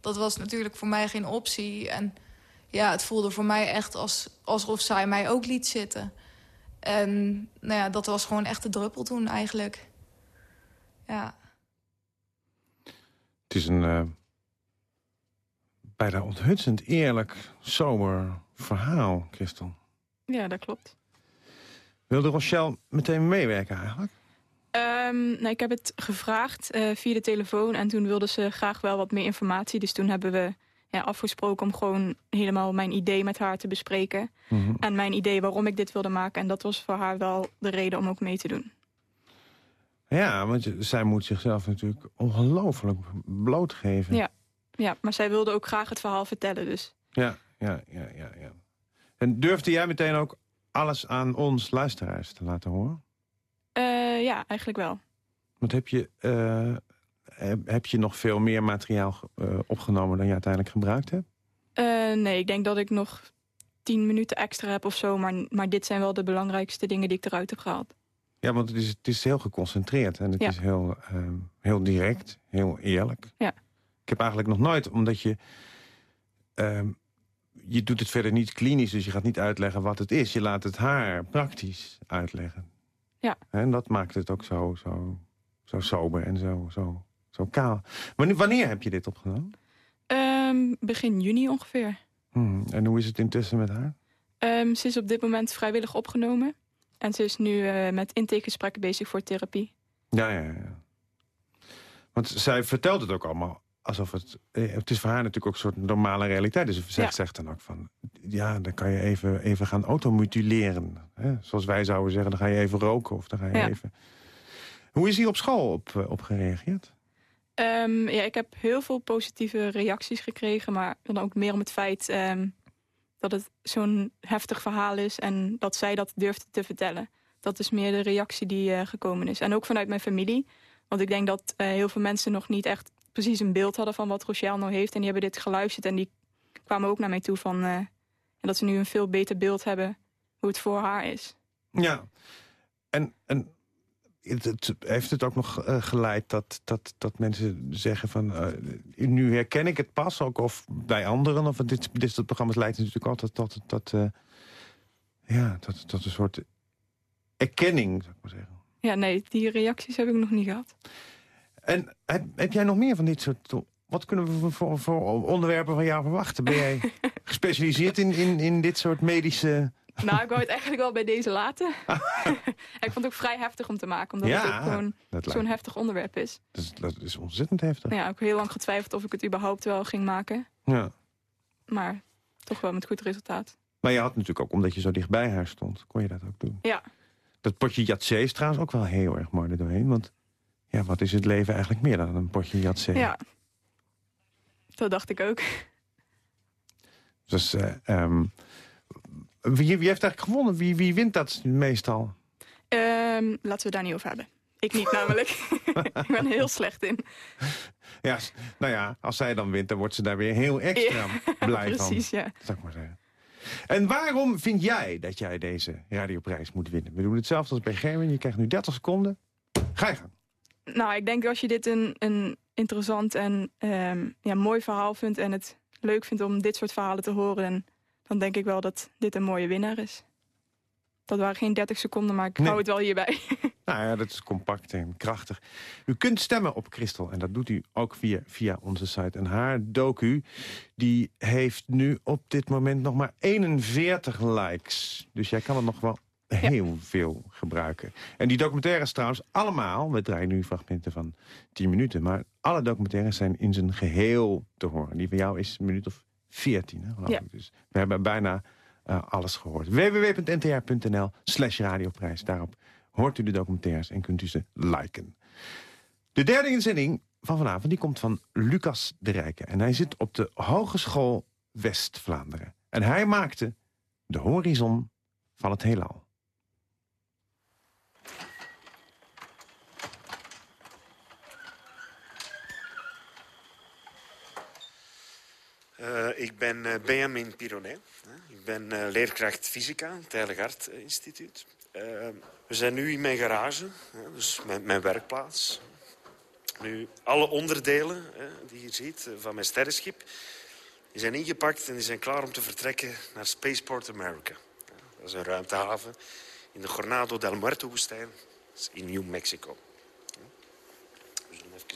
dat was natuurlijk voor mij geen optie. En ja, het voelde voor mij echt als, alsof zij mij ook liet zitten. En nou ja, dat was gewoon echt de druppel toen eigenlijk. Ja. Het is een uh, bijna onthutsend eerlijk, sober verhaal, Christel. Ja, dat klopt. Wilde Rochelle meteen meewerken eigenlijk? Um, nou, ik heb het gevraagd uh, via de telefoon en toen wilde ze graag wel wat meer informatie. Dus toen hebben we ja, afgesproken om gewoon helemaal mijn idee met haar te bespreken. Mhm. En mijn idee waarom ik dit wilde maken. En dat was voor haar wel de reden om ook mee te doen. Ja, want zij moet zichzelf natuurlijk ongelooflijk blootgeven. Ja. ja, maar zij wilde ook graag het verhaal vertellen. Dus Ja, ja, ja, ja, ja. En durfde jij meteen ook alles aan ons luisteraars te laten horen? eh, ja, eigenlijk wel. Want heb je, eh, heb, heb je nog veel meer materiaal eh, opgenomen dan je uiteindelijk gebruikt hebt? Eh, nee, ik denk dat ik nog tien minuten extra heb of zo. Maar, maar dit zijn wel de belangrijkste dingen die ik eruit heb gehaald. Ja, want het is, het is heel geconcentreerd en het Ja. is heel, ehm, heel direct, heel eerlijk. Ja. Ik heb eigenlijk nog nooit, omdat je... ehm, je doet het verder niet klinisch, dus je gaat niet uitleggen wat het is. Je laat het haar praktisch uitleggen. Ja. En dat maakt het ook zo, zo, zo sober en zo, zo, zo kaal. Wanneer, wanneer heb je dit opgenomen? Ehm, begin juni ongeveer. Hmm, En hoe is het intussen met haar? Ehm, ze is op dit moment vrijwillig opgenomen. En ze is nu eh, met intakegesprekken bezig voor therapie. Ja, ja, ja. Want zij vertelt het ook allemaal alsof het... eh, Het is voor haar natuurlijk ook een soort normale realiteit. Dus Ja. zegt dan ook van... Ja, dan kan je even, even gaan automutileren. Hè? Zoals wij zouden zeggen, dan ga je even roken of dan ga je Ja. even... Hoe is hij op school op, eh, op gereageerd? Ehm, ja, ik heb heel veel positieve reacties gekregen. Maar dan ook meer om het feit ehm, dat het zo'n heftig verhaal is. En dat zij dat durfde te vertellen. Dat is meer de reactie die eh, gekomen is. En ook vanuit mijn familie. Want ik denk dat eh, heel veel mensen nog niet echt precies een beeld hadden van wat Rochelle nou heeft. En die hebben dit geluisterd en die kwamen ook naar mij toe van... eh, dat ze nu een veel beter beeld hebben hoe het voor haar is. Ja. En, en het, het- heeft het ook nog eh, geleid dat, dat, dat mensen zeggen van... eh, nu herken ik het pas, ook of bij anderen. Of dit, dit soort programma's leidt natuurlijk altijd tot, tot, eh, ja, tot, tot een soort erkenning, zou ik maar zeggen. Ja, nee, die reacties heb ik nog niet gehad. En heb, heb jij nog meer van dit soort... Wat kunnen we voor, voor, voor onderwerpen van jou verwachten? Ben jij gespecialiseerd in, in, in dit soort medische... Nou, ik wou het eigenlijk wel bij deze laten. ik vond het ook vrij heftig om te maken, omdat Ja, het ook gewoon zo'n heftig onderwerp is. Dat is, dat is ontzettend heftig. Nou ja, ook heel lang getwijfeld of ik het überhaupt wel ging maken. Ja. Maar toch wel met goed resultaat. Maar je had natuurlijk ook, omdat je zo dichtbij haar stond, kon je dat ook doen. Ja, Dat potje Jatzee is trouwens ook wel heel erg mooi er doorheen. Want ja, wat is het leven eigenlijk meer dan een potje Jatzee? ja. Dat dacht ik ook. Dus, eh, ehm, wie, wie heeft eigenlijk gewonnen? Wie, wie wint dat meestal? Ehm, laten we daar niet over hebben. Ik niet namelijk. ik ben er heel slecht in. Ja, nou ja, als zij dan wint, dan wordt ze daar weer heel extra Ja, blij van. precies, ja. Zou ik maar zeggen. En waarom vind jij dat jij deze radioprijs moet winnen? We doen hetzelfde als bij Gerwin. Je krijgt nu 30 seconden. Ga je gang. Nou, ik denk als je dit een, een interessant en ehm, ja, mooi verhaal vindt... en het leuk vindt om dit soort verhalen te horen... dan, dan denk ik wel dat dit een mooie winnaar is. Dat waren geen 30 seconden, maar ik Nee. hou het wel hierbij. Nou ja, dat is compact en krachtig. U kunt stemmen op Christel en dat doet u ook via, via onze site. En haar docu, die heeft nu op dit moment nog maar 41 likes. Dus jij kan het nog wel heel veel gebruiken. En die documentaires trouwens allemaal, we draaien nu fragmenten van 10 minuten... maar alle documentaires zijn in zijn geheel te horen. Die van jou is een minuut of 14, hè, geloof Ja. ik. Dus we hebben bijna eh, alles gehoord. www.ntr.nl slash radioprijs. Daarop hoort u de documentaires en kunt u ze liken. De derde inzending van vanavond die komt van Lucas de Rijke. En hij zit op de Hogeschool West-Vlaanderen. En hij maakte de horizon van het heelal. Eh, ik ben eh, Benjamin Pironet. hè. Ik ben eh, leerkracht fysica aan het Heilig Hart eh, Instituut. Eh, we zijn nu in mijn garage, dus mijn, mijn werkplaats. Nu, alle onderdelen die je ziet eh, van mijn sterrenschip... die zijn ingepakt en die zijn klaar om te vertrekken naar Spaceport America. Dat is een ruimtehaven in de Coronado del Muerto-woestijn. In New Mexico. We zullen even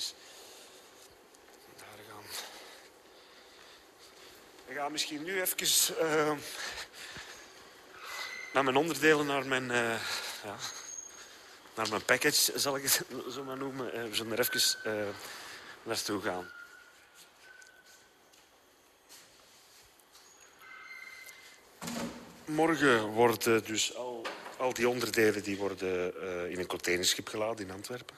Ik ga misschien nu even eh, naar mijn onderdelen, naar mijn, eh, ja, naar mijn package, zal ik het zo maar noemen. Uh, we zullen er even naartoe gaan. Morgen worden dus al, al die onderdelen die worden, in een containerschip geladen in Antwerpen.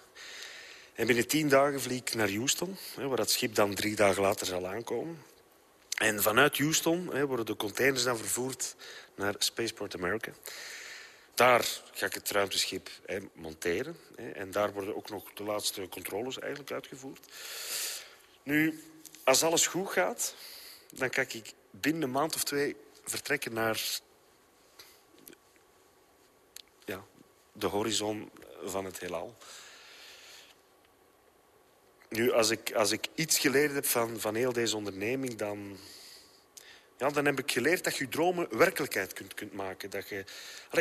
En binnen tien dagen vlieg ik naar Houston, waar dat schip dan drie dagen later zal aankomen. En vanuit Houston hè, worden de containers dan vervoerd naar Spaceport America. Daar ga ik het ruimteschip hè, monteren. Hè, en daar worden ook nog de laatste controles eigenlijk uitgevoerd. Nu, als alles goed gaat, dan kan ik binnen een maand of twee vertrekken naar ja, de horizon van het heelal. Nu, als ik, als ik iets geleerd heb van, van heel deze onderneming, dan, ja, dan heb ik geleerd dat je je dromen werkelijkheid kunt, kunt maken. Dat je,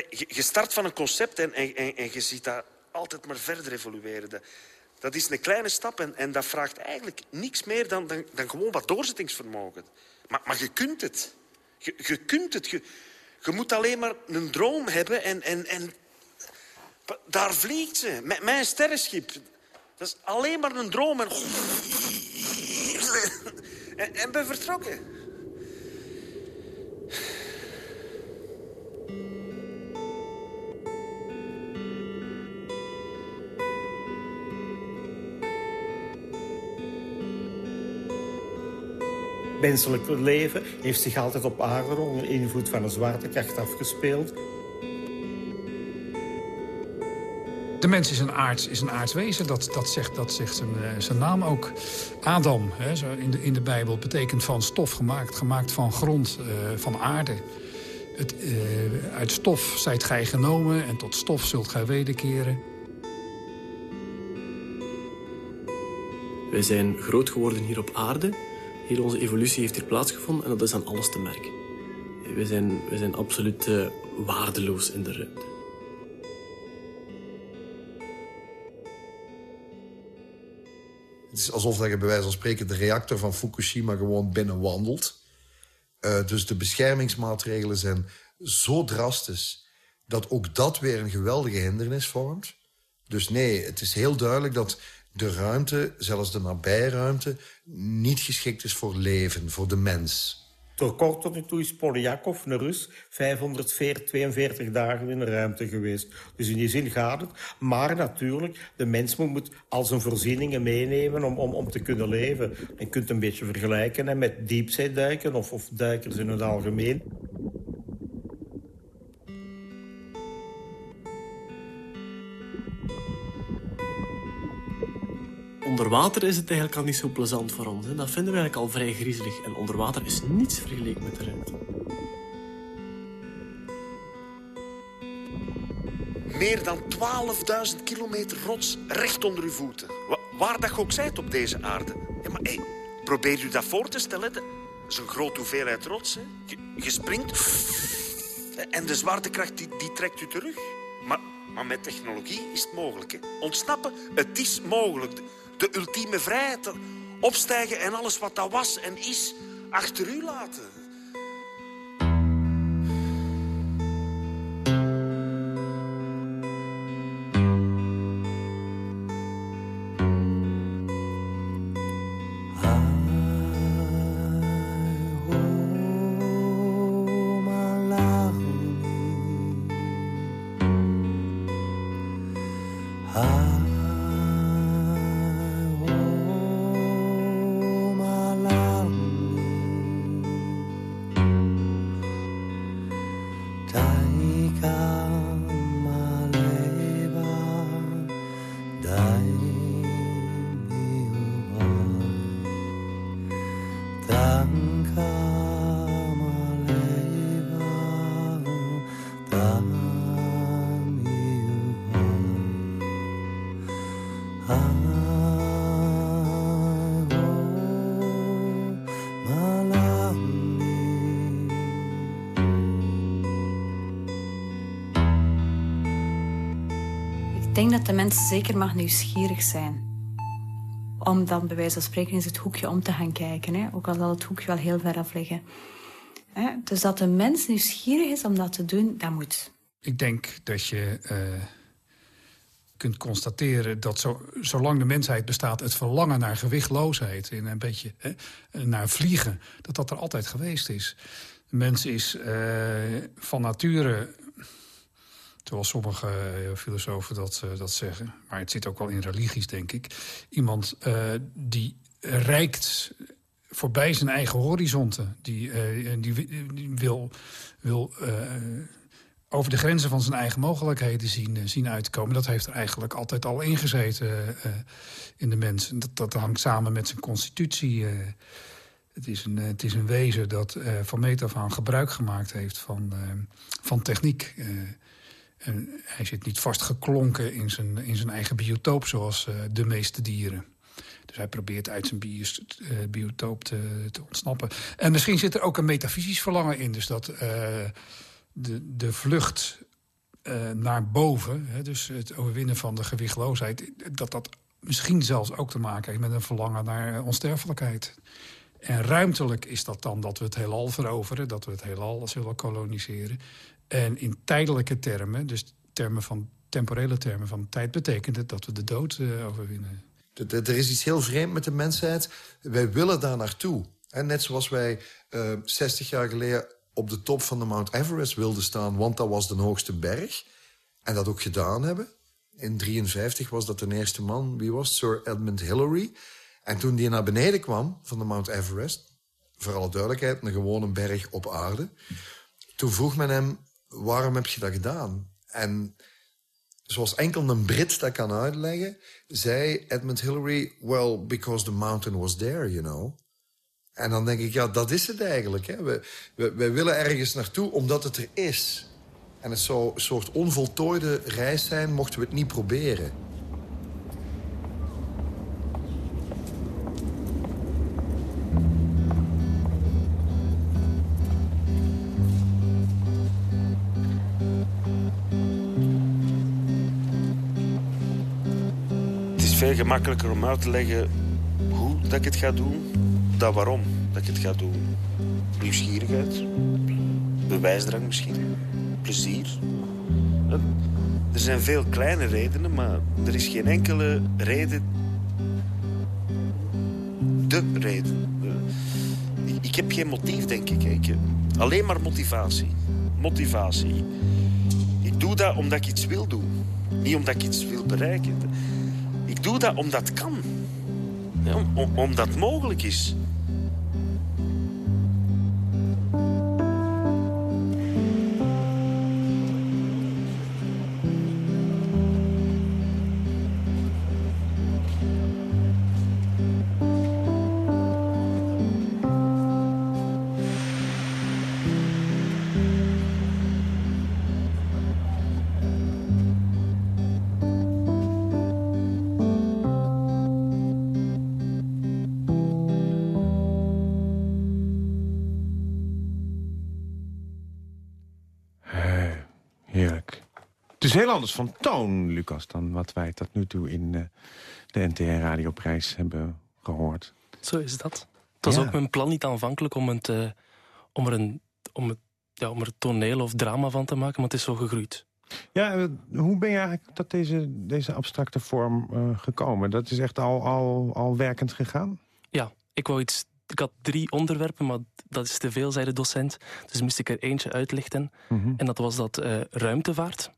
je, start van een concept en, en, en, je ziet dat altijd maar verder evolueren. Dat, dat is een kleine stap en, en dat vraagt eigenlijk niks meer dan, dan, dan gewoon wat doorzettingsvermogen. Maar, maar je kunt het. Je, je kunt het. Je, je moet alleen maar een droom hebben en, en, en daar vliegt ze. Met mijn sterrenschip. Is alleen maar een droom. En, en, en ben vertrokken. menselijk leven heeft zich altijd op aarde onder invloed van een zwaartekracht afgespeeld. De mens is een aards, is een aardswezen, dat, dat zegt, dat zegt zijn, uh, zijn naam ook. Adam, hè, zo in, de, in de Bijbel, betekent van stof gemaakt, gemaakt van grond, uh, van aarde. Het, uh, uit stof zijt gij genomen en tot stof zult gij wederkeren. Wij zijn groot geworden hier op aarde. Hier onze evolutie heeft hier plaatsgevonden en dat is aan alles te merken. We zijn, zijn absoluut waardeloos in de ruimte. Het is alsof je bij wijze van spreken de reactor van Fukushima gewoon binnenwandelt. Uh, dus de beschermingsmaatregelen zijn zo drastisch dat ook dat weer een geweldige hindernis vormt. Dus nee, het is heel duidelijk dat de ruimte, zelfs de nabijruimte, niet geschikt is voor leven, voor de mens. Tot tot nu toe is Poljakov, een Rus, 542 dagen in de ruimte geweest. Dus in die zin gaat het. Maar natuurlijk, de mens moet al zijn voorzieningen meenemen om, om, om te kunnen leven. Je kunt een beetje vergelijken met diepzeeduiken of, of duikers in het algemeen. Onder water is het eigenlijk al niet zo plezant voor ons. Hè. Dat vinden we eigenlijk al vrij griezelig. En onder water is niets vergeleken met de ruimte. Meer dan 12.000 kilometer rots recht onder uw voeten. waar dat ook zijt op deze aarde. Ja, maar probeer u dat voor te stellen. Een grote hoeveelheid rots. Je springt en de zwaartekracht die, die trekt u terug. Maar, maar met technologie is het mogelijk. Ontsnappen, het is mogelijk de ultieme vrijheid. Opstijgen en alles wat dat was en is achter u laten. Dat de mens zeker mag nieuwsgierig zijn. Om dan bij wijze van spreken eens het hoekje om te gaan kijken. Hè? Ook al zal het hoekje wel heel ver af liggen. Hè? Dus dat de mens nieuwsgierig is om dat te doen, dat moet. Ik denk dat je uh, kunt constateren dat zo, zolang de mensheid bestaat... het verlangen naar gewichtloosheid en een beetje hè, naar vliegen... dat dat er altijd geweest is. De mens is uh, van nature, zoals sommige uh, filosofen dat, uh, dat zeggen... maar het zit ook wel in religies, denk ik... iemand die reikt voorbij zijn eigen horizonten. Die, die, die wil, wil over de grenzen van zijn eigen mogelijkheden zien, zien uitkomen. Dat heeft er eigenlijk altijd al ingezeten in de mens. Dat, dat hangt samen met zijn constitutie. Het, is een, het is een wezen dat van meet af aan gebruik gemaakt heeft van, van techniek. En hij zit niet vastgeklonken in zijn, in zijn eigen biotoop zoals de meeste dieren. Dus hij probeert uit zijn biotoop te, te ontsnappen. En misschien zit er ook een metafysisch verlangen in. Dus dat de, de vlucht naar boven, hè, dus het overwinnen van de gewichtloosheid... dat dat misschien zelfs ook te maken heeft met een verlangen naar onsterfelijkheid. En ruimtelijk is dat dan dat we het heelal veroveren... dat we het heelal zullen koloniseren. En in tijdelijke termen, dus termen van, temporele termen van tijd... betekent het dat we de dood uh, overwinnen. Er is iets heel vreemd met de mensheid. Wij willen daar naartoe. En net zoals wij uh, 60 jaar geleden op de top van de Mount Everest wilden staan... want dat was de hoogste berg. En dat ook gedaan hebben. In 1953 was dat de eerste man. Wie was Sir Edmund Hillary. En toen die naar beneden kwam van de Mount Everest... voor alle duidelijkheid, een gewone berg op aarde... toen vroeg men hem, waarom heb je dat gedaan? En zoals enkel een Brit dat kan uitleggen... zei Edmund Hillary, well, because the mountain was there, you know... En dan denk ik, ja, dat is het eigenlijk. Hè. We, we, willen ergens naartoe omdat het er is. En het zou een soort onvoltooide reis zijn mochten we het niet proberen. Is veel gemakkelijker om uit te leggen hoe dat ik het ga doen dat waarom dat ik het ga doen. Nieuwsgierigheid, bewijsdrang misschien, plezier. Er zijn veel kleine redenen, maar er is geen enkele reden... De reden. Ik heb geen motief, denk ik. ik alleen maar motivatie. Motivatie. Ik doe dat omdat ik iets wil doen. Niet omdat ik iets wil bereiken. Ik doe dat omdat het kan. Om, omdat het mogelijk is. Is heel anders van toon, Lucas, dan wat wij tot nu toe in uh, de NTR-radioprijs hebben gehoord. Zo is dat. Het was Ja. ook mijn plan niet aanvankelijk om, het, eh, om, er een, om, het, ja, om er toneel of drama van te maken, maar het is zo gegroeid. Ja, eh, hoe ben je eigenlijk tot deze, deze abstracte vorm eh, gekomen? Dat is echt al, al, al werkend gegaan? Ja, ik wou iets... Ik had drie onderwerpen, maar dat is te veel, zei de docent. Dus moest ik er eentje uitlichten. Mhm. En dat was dat eh, ruimtevaart.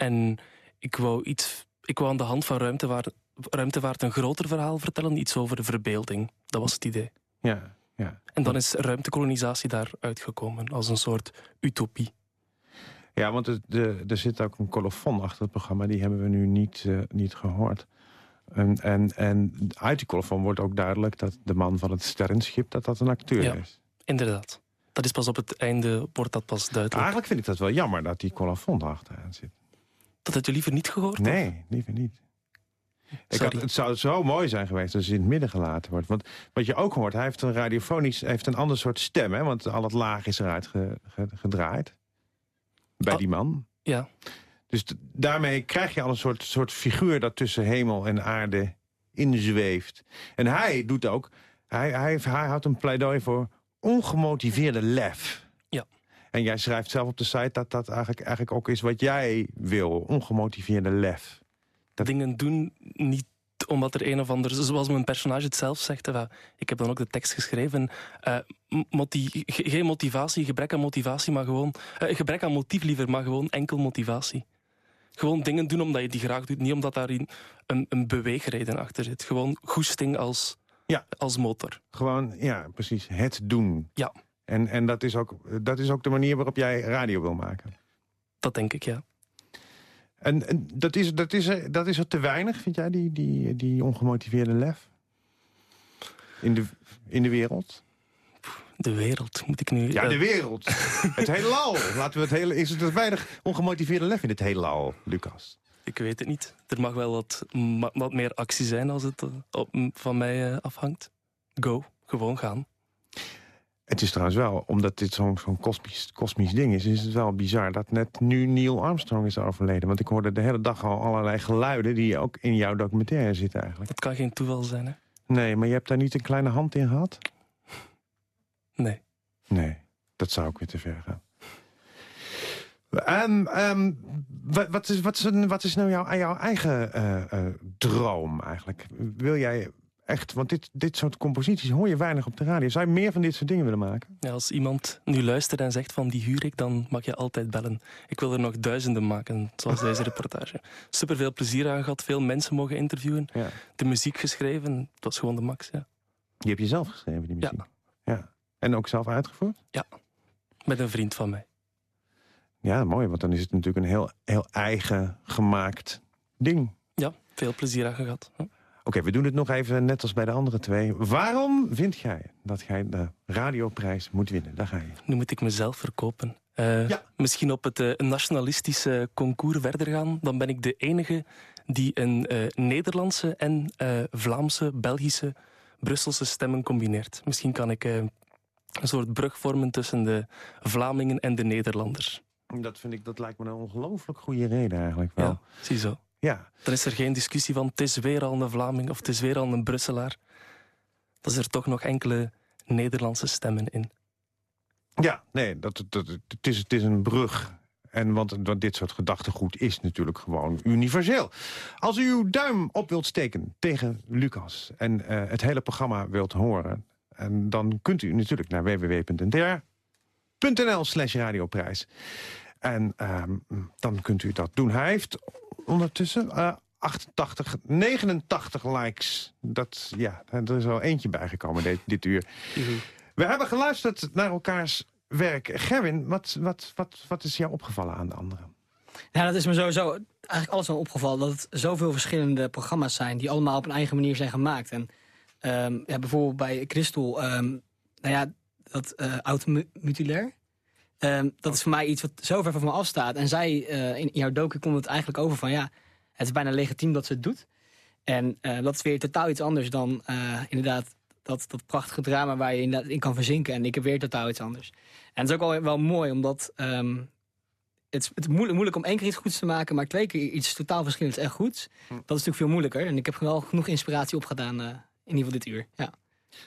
En ik wou, iets, ik wou aan de hand van ruimtevaart, ruimtevaart een groter verhaal vertellen. Iets over de verbeelding. Dat was het idee. Ja, ja. En dan is ruimtekolonisatie daar uitgekomen. Als een soort utopie. Ja, want de, er zit ook een colofon achter het programma. Die hebben we nu niet, eh, niet gehoord. En, en, en uit die colofon wordt ook duidelijk dat de man van het sterrenschip... dat dat een acteur Ja. is. Inderdaad. Dat is pas op het einde, wordt dat pas duidelijk. Eigenlijk vind ik dat wel jammer dat die colofon erachteraan zit. Dat had je liever niet gehoord? Nee, liever niet. Ik had, het zou zo mooi zijn geweest als hij in het midden gelaten wordt. Want wat je ook hoort, hij heeft een radiofonisch, heeft een ander soort stem. Hè? Want al het laag is eruit ge- ge- gedraaid. Bij die man. Ja. Dus daarmee krijg je al een soort, soort figuur dat tussen hemel en aarde inzweeft. En hij doet ook, hij, hij, hij houdt een pleidooi voor ongemotiveerde lef. En jij schrijft zelf op de site dat dat eigenlijk, eigenlijk ook is wat jij wil. Ongemotiveerde lef. Dingen doen niet omdat er een of ander, zoals mijn personage het zelf zegt, ik heb dan ook de tekst geschreven, uh, moti geen motivatie, gebrek aan motivatie, maar gewoon, uh, gebrek aan motief liever, maar gewoon enkel motivatie. Gewoon dingen doen omdat je die graag doet, niet omdat daar een, een beweegreden achter zit. Gewoon goesting als, ja. als motor. Gewoon, ja, precies, het doen. Ja. En, en dat, is ook, dat is ook de manier waarop jij radio wil maken? Dat denk ik, ja. En, en, dat, is, dat, is, dat is er te weinig, vind jij, die, die, die ongemotiveerde lef? In de, in de wereld? De wereld, moet ik nu... Ja, de wereld. het heelal. Laten we het hele, is het weinig ongemotiveerde lef in het heelal, Lucas? Ik weet het niet. Er mag wel wat, wat meer actie zijn als het op, van mij afhangt. Go, gewoon gaan. Het is trouwens wel, omdat dit zo'n kosmisch, kosmisch ding is... is het wel bizar dat net nu Neil Armstrong is overleden. Want ik hoorde de hele dag al allerlei geluiden... die ook in jouw documentaire zitten eigenlijk. Dat kan geen toeval zijn, hè? Nee, maar je hebt daar niet een kleine hand in gehad? Nee. Nee, dat zou ook weer te ver gaan. Um, um, wat, wat, is, wat, is, wat is nou jouw, jouw eigen uh, uh, droom eigenlijk? Wil jij echt, want dit, dit soort composities hoor je weinig op de radio. Zou je meer van dit soort dingen willen maken? Ja, als iemand nu luistert en zegt van die huur ik, dan mag je altijd bellen. Ik wil er nog duizenden maken, zoals deze reportage. Super veel plezier aan gehad, veel mensen mogen interviewen. Ja. De muziek geschreven, het was gewoon de max, ja. Die heb je zelf geschreven, die muziek? Ja. ja. En ook zelf uitgevoerd? Ja, met een vriend van mij. Ja, mooi, want dan is het natuurlijk een heel, heel eigen gemaakt ding. Ja, veel plezier aan gehad. Oké, we doen het nog even net als bij de andere twee. Waarom vind jij dat jij de radioprijs moet winnen? Daar ga je. Nu moet ik mezelf verkopen. Uh, ja. Misschien op het uh, nationalistische concours verder gaan. Dan ben ik de enige die een uh, Nederlandse en Vlaamse, Belgische, Brusselse stemmen combineert. Misschien kan ik een soort brug vormen tussen de Vlamingen en de Nederlanders. Dat, vind ik, dat lijkt me een ongelooflijk goede reden eigenlijk wel. Ja, ziezo. Ja. Dan is er geen discussie van het is weer al een Vlaming of het is weer al een Brusselaar. Dan is er toch nog enkele Nederlandse stemmen in. Ja, nee, dat, dat, het, is, het is een brug. En want, want dit soort gedachtegoed is natuurlijk gewoon universeel. Als u uw duim op wilt steken tegen Lucas en uh, het hele programma wilt horen... En dan kunt u natuurlijk naar www.ntr.nl slash radioprijs. En uh, dan kunt u dat doen. Hij heeft ondertussen uh, 88, 89 likes. Dat, ja, er is al eentje bijgekomen dit, dit uur. We hebben geluisterd naar elkaars werk. Gerwin, wat, wat, wat, wat is jou opgevallen aan de anderen? Ja, dat is me sowieso eigenlijk alles wel opgevallen. Dat het zoveel verschillende programma's zijn... die allemaal op een eigen manier zijn gemaakt. En um, ja, bijvoorbeeld bij Christel... Um, nou ja, dat uh, automutilair... Um, dat is voor mij iets wat zo ver van me afstaat. En zij, uh, in, in jouw docu komt het eigenlijk over van... ja, het is bijna legitiem dat ze het doet. En uh, dat is weer totaal iets anders dan uh, inderdaad dat, dat prachtige drama... waar je inderdaad in kan verzinken. En ik heb weer totaal iets anders. En het is ook wel, wel mooi, omdat... Um, het is, het is moeilijk, moeilijk, om één keer iets goeds te maken... maar twee keer iets totaal verschillends echt goeds. Hm. Dat is natuurlijk veel moeilijker. En ik heb wel genoeg inspiratie opgedaan, in ieder geval dit uur. Ja.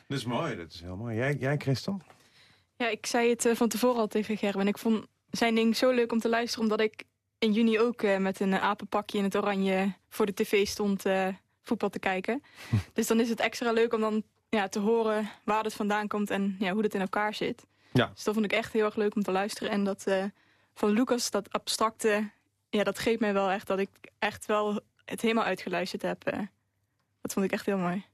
Dat is mooi, dat is heel mooi. Jij, jij Christel? Ja, ik zei het uh, van tevoren al tegen Gerben. Ik vond zijn ding zo leuk om te luisteren... omdat ik in juni ook uh, met een apenpakje in het oranje... voor de tv stond uh, voetbal te kijken. dus dan is het extra leuk om dan ja, te horen waar het vandaan komt... en ja, hoe het in elkaar zit. Ja. Dus dat vond ik echt heel erg leuk om te luisteren. En dat van Lucas, dat abstracte... ja, dat geeft mij wel echt dat ik echt wel het helemaal uitgeluisterd heb. dat vond ik echt heel mooi.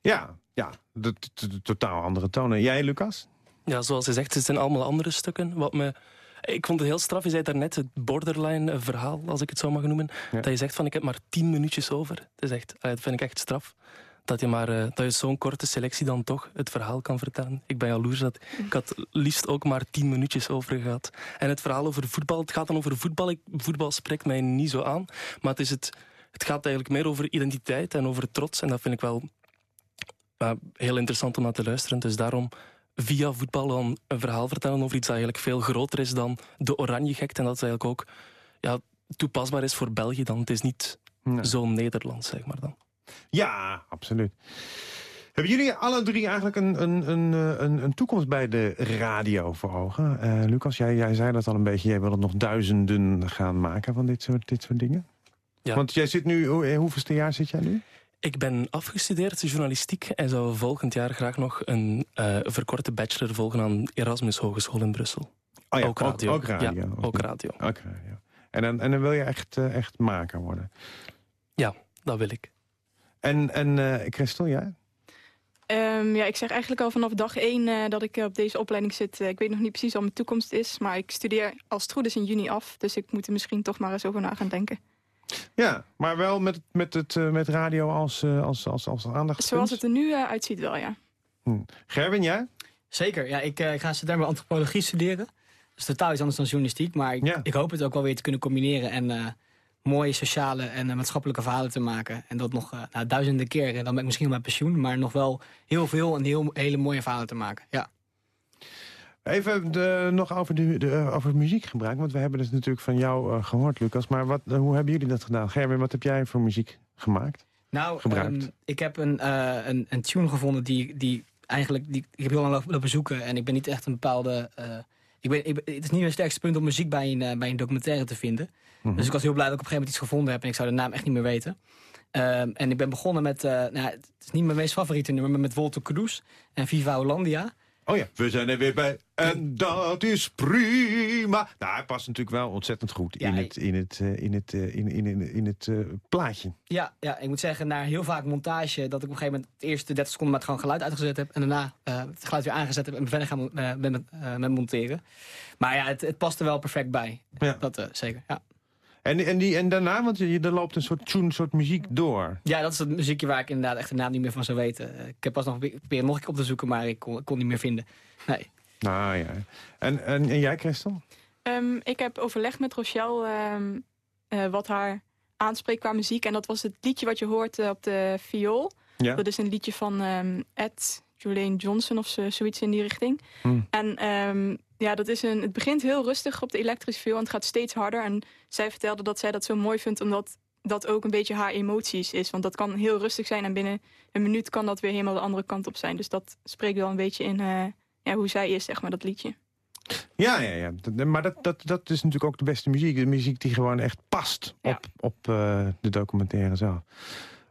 Ja, ja. De, de, de totaal andere tonen. Jij, Lucas? Ja, zoals je zegt, het zijn allemaal andere stukken. Wat me... Ik vond het heel straf, je zei daarnet het borderline verhaal, als ik het zo mag noemen. Ja. Dat je zegt van ik heb maar tien minuutjes over. Dat, is echt, dat vind ik echt straf. Dat je, maar, dat je zo'n korte selectie dan toch het verhaal kan vertellen. Ik ben jaloers dat ik had liefst ook maar tien minuutjes over gehad. En het verhaal over voetbal, het gaat dan over voetbal. Ik, voetbal spreekt mij niet zo aan. Maar het, is het, het gaat eigenlijk meer over identiteit en over trots. En dat vind ik wel uh, heel interessant om naar te luisteren. Dus daarom via voetbal dan een verhaal vertellen over iets dat eigenlijk veel groter is dan de oranje gekte. En dat is eigenlijk ook ja, toepasbaar is voor België dan. Het is niet nee. zo Nederlands, zeg maar dan. Ja, absoluut. Hebben jullie alle drie eigenlijk een, een, een, een, een toekomst bij de radio voor ogen? Uh, Lucas, jij, jij zei dat al een beetje. Jij wil het nog duizenden gaan maken van dit soort, dit soort dingen. Ja. Want jij zit nu, hoe, hoeveelste jaar zit jij nu? Ik ben afgestudeerd journalistiek en zou volgend jaar graag nog een uh, verkorte bachelor volgen aan Erasmus Hogeschool in Brussel. Oh ja, ook radio. Ook, radio. Ja, ook radio. Ook radio. En dan, en dan wil je echt, uh, echt maker worden? Ja, dat wil ik. En, en uh, Christel, jij? Um, ja, ik zeg eigenlijk al vanaf dag één uh, dat ik op deze opleiding zit. Uh, ik weet nog niet precies wat mijn toekomst is. Maar ik studeer als het goed is in juni af. Dus ik moet er misschien toch maar eens over na gaan denken. Ja, maar wel met, met, het, uh, met radio als, als, als, als aandacht. Zoals het er nu uitziet wel, ja. Hm. Gerwin, jij? Zeker, ja. Ik, ik ga september antropologie studeren. Dat is totaal iets anders dan journalistiek. Maar ik, ja. ik hoop het ook wel weer te kunnen combineren. En mooie sociale en uh, maatschappelijke verhalen te maken. En dat nog uh, nou, duizenden keren. Dan ben ik misschien met pensioen, maar nog wel heel veel en heel, hele mooie verhalen te maken. Ja. Even de, nog over, de, de, over muziekgebruik, want we hebben het natuurlijk van jou uh, gehoord, Lucas. Maar wat, hoe hebben jullie dat gedaan? Gerwin, wat heb jij voor muziek gemaakt? Nou, um, ik heb een, een, een, tune gevonden die, die eigenlijk, die, ik heb heel lang lopen zoeken. En ik ben niet echt een bepaalde... ik ben, ik, het is niet mijn sterkste punt om muziek bij een, bij een documentaire te vinden. Mhm. Dus ik was heel blij dat ik op een gegeven moment iets gevonden heb. En ik zou de naam echt niet meer weten. Um, en ik ben begonnen met, nou, het is niet mijn meest favoriete nummer, maar met Volto Cruz en Viva Hollandia. Oh ja, we zijn er weer bij. En dat is prima. Nou, hij past natuurlijk wel ontzettend goed in, het, in, het, uh, in, het, uh, in, in, in, in het uh, plaatje. Ja, ja, ik moet zeggen, na heel vaak montage... dat ik op een gegeven moment de eerste 30 seconden maar gewoon geluid uitgezet heb... en daarna het geluid weer aangezet heb en verder gaan ben met, met monteren. Maar ja, het, het past er wel perfect bij. Ja. Dat zeker, ja. En, en, die, en daarna, want je, er loopt een soort tune, een soort muziek door. Ja, dat is het muziekje waar ik inderdaad echt de naam niet meer van zou weten. Ik heb pas nog proberen nog een keer op te zoeken, maar ik kon, kon niet meer vinden. Nee. Nou ja. En, en, en jij, Christel? Um, ik heb overlegd met Rochelle um, uh, wat haar aanspreekt qua muziek. En dat was het liedje wat je hoort uh, op de viool. Ja. Dat is een liedje van um, Ed Jolene Johnson of zo, zoiets in die richting. Hmm. En um, ja, dat is een, het begint heel rustig op de elektrische viool en het gaat steeds harder. En zij vertelde dat zij dat zo mooi vindt omdat dat ook een beetje haar emoties is. Want dat kan heel rustig zijn en binnen een minuut kan dat weer helemaal de andere kant op zijn. Dus dat spreekt wel een beetje in uh, ja, hoe zij is, zeg maar, dat liedje. Ja, ja, ja. Maar dat, dat, dat is natuurlijk ook de beste muziek. De muziek die gewoon echt past ja. op, op uh, de documentaire zelf.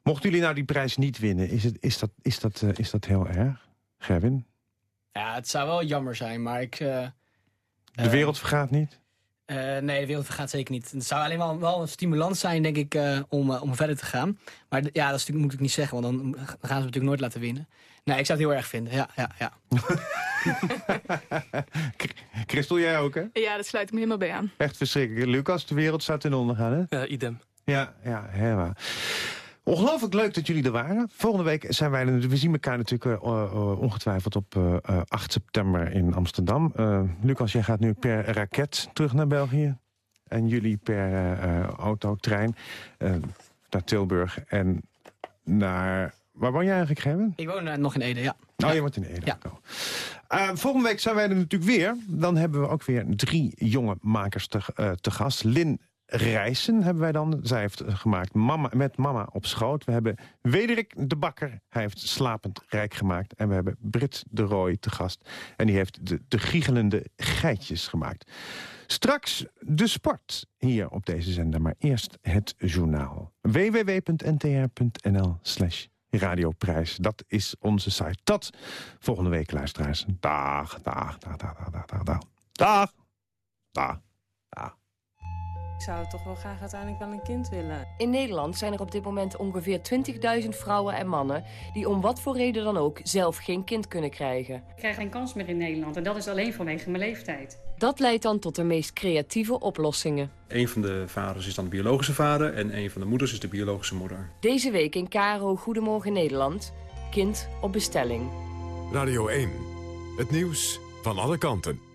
Mochten jullie nou die prijs niet winnen, is, het, is, dat, is, dat, uh, is dat heel erg? Gerwin? Ja, het zou wel jammer zijn, maar ik... Uh, de wereld vergaat niet? Uh, nee, de wereld vergaat zeker niet. Het zou alleen wel, wel een stimulans zijn, denk ik, uh, om, om verder te gaan. Maar ja, dat is natuurlijk, moet ik niet zeggen, want dan gaan ze natuurlijk nooit laten winnen. Nee, ik zou het heel erg vinden, ja, ja, ja. Christel, jij ook, hè? Ja, dat sluit ik me helemaal bij aan. Echt verschrikkelijk. Lucas, de wereld staat in ondergaan, hè? Ja, idem. Ja, ja, helemaal. Ongelooflijk leuk dat jullie er waren. Volgende week zijn wij er. We zien elkaar natuurlijk uh, uh, ongetwijfeld op uh, 8 september in Amsterdam. Lucas, jij gaat nu per raket terug naar België. En jullie per auto, trein naar Tilburg en naar... Waar woon jij eigenlijk, Gerben? Ik woon nog in Ede, ja. Oh, je woont in Ede. Ja. Uh, volgende week zijn wij er natuurlijk weer. Dan hebben we ook weer drie jonge makers te, uh, te gast. Lin Rijssen hebben wij dan. Zij heeft gemaakt mama, met mama op schoot. We hebben Wederik de Bakker. Hij heeft Slapend Rijk gemaakt. En we hebben Brit de Rooij te gast. En die heeft de, de giechelende geitjes gemaakt. Straks de sport hier op deze zender. Maar eerst het journaal. www.ntr.nl slash radioprijs. Dat is onze site. Tot volgende week, luisteraars. Dag, dag, dag, dag, dag, dag, dag. Dag. Dag. Dag. Ik zou toch wel graag uiteindelijk wel een kind willen. In Nederland zijn er op dit moment ongeveer 20.000 vrouwen en mannen... die om wat voor reden dan ook zelf geen kind kunnen krijgen. Ik krijg geen kans meer in Nederland en dat is alleen vanwege mijn leeftijd. Dat leidt dan tot de meest creatieve oplossingen. Een van de vaders is dan de biologische vader... en een van de moeders is de biologische moeder. Deze week in Caro Goedemorgen Nederland. Kind op bestelling. Radio 1. Het nieuws van alle kanten.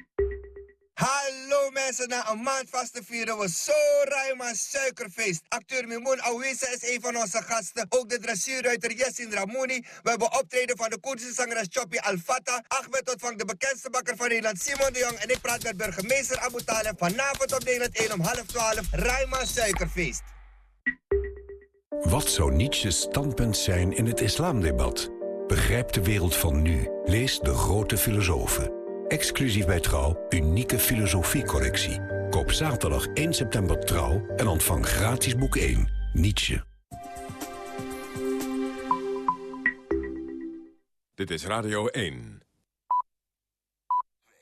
Mensen, na een maand vast te vieren we zo ruim suikerfeest. Acteur Mimoun Awisa is een van onze gasten. Ook de dressuurruiter Yassin Ramouni. We hebben optreden van de Koerdische zangeres Choppy Al-Fata. Ahmed ontvangt de bekendste bakker van Nederland Simon de Jong. En ik praat met burgemeester Abu Taleb. Vanavond op Nederland 1 om half 12. Ruim suikerfeest. Wat zou Nietzsche's standpunt zijn in het islamdebat? Begrijp de wereld van nu. Lees De Grote Filosofen. Exclusief bij Trouw, unieke filosofiecorrectie. Koop zaterdag 1 september Trouw en ontvang gratis boek 1, Nietzsche. Dit is Radio 1.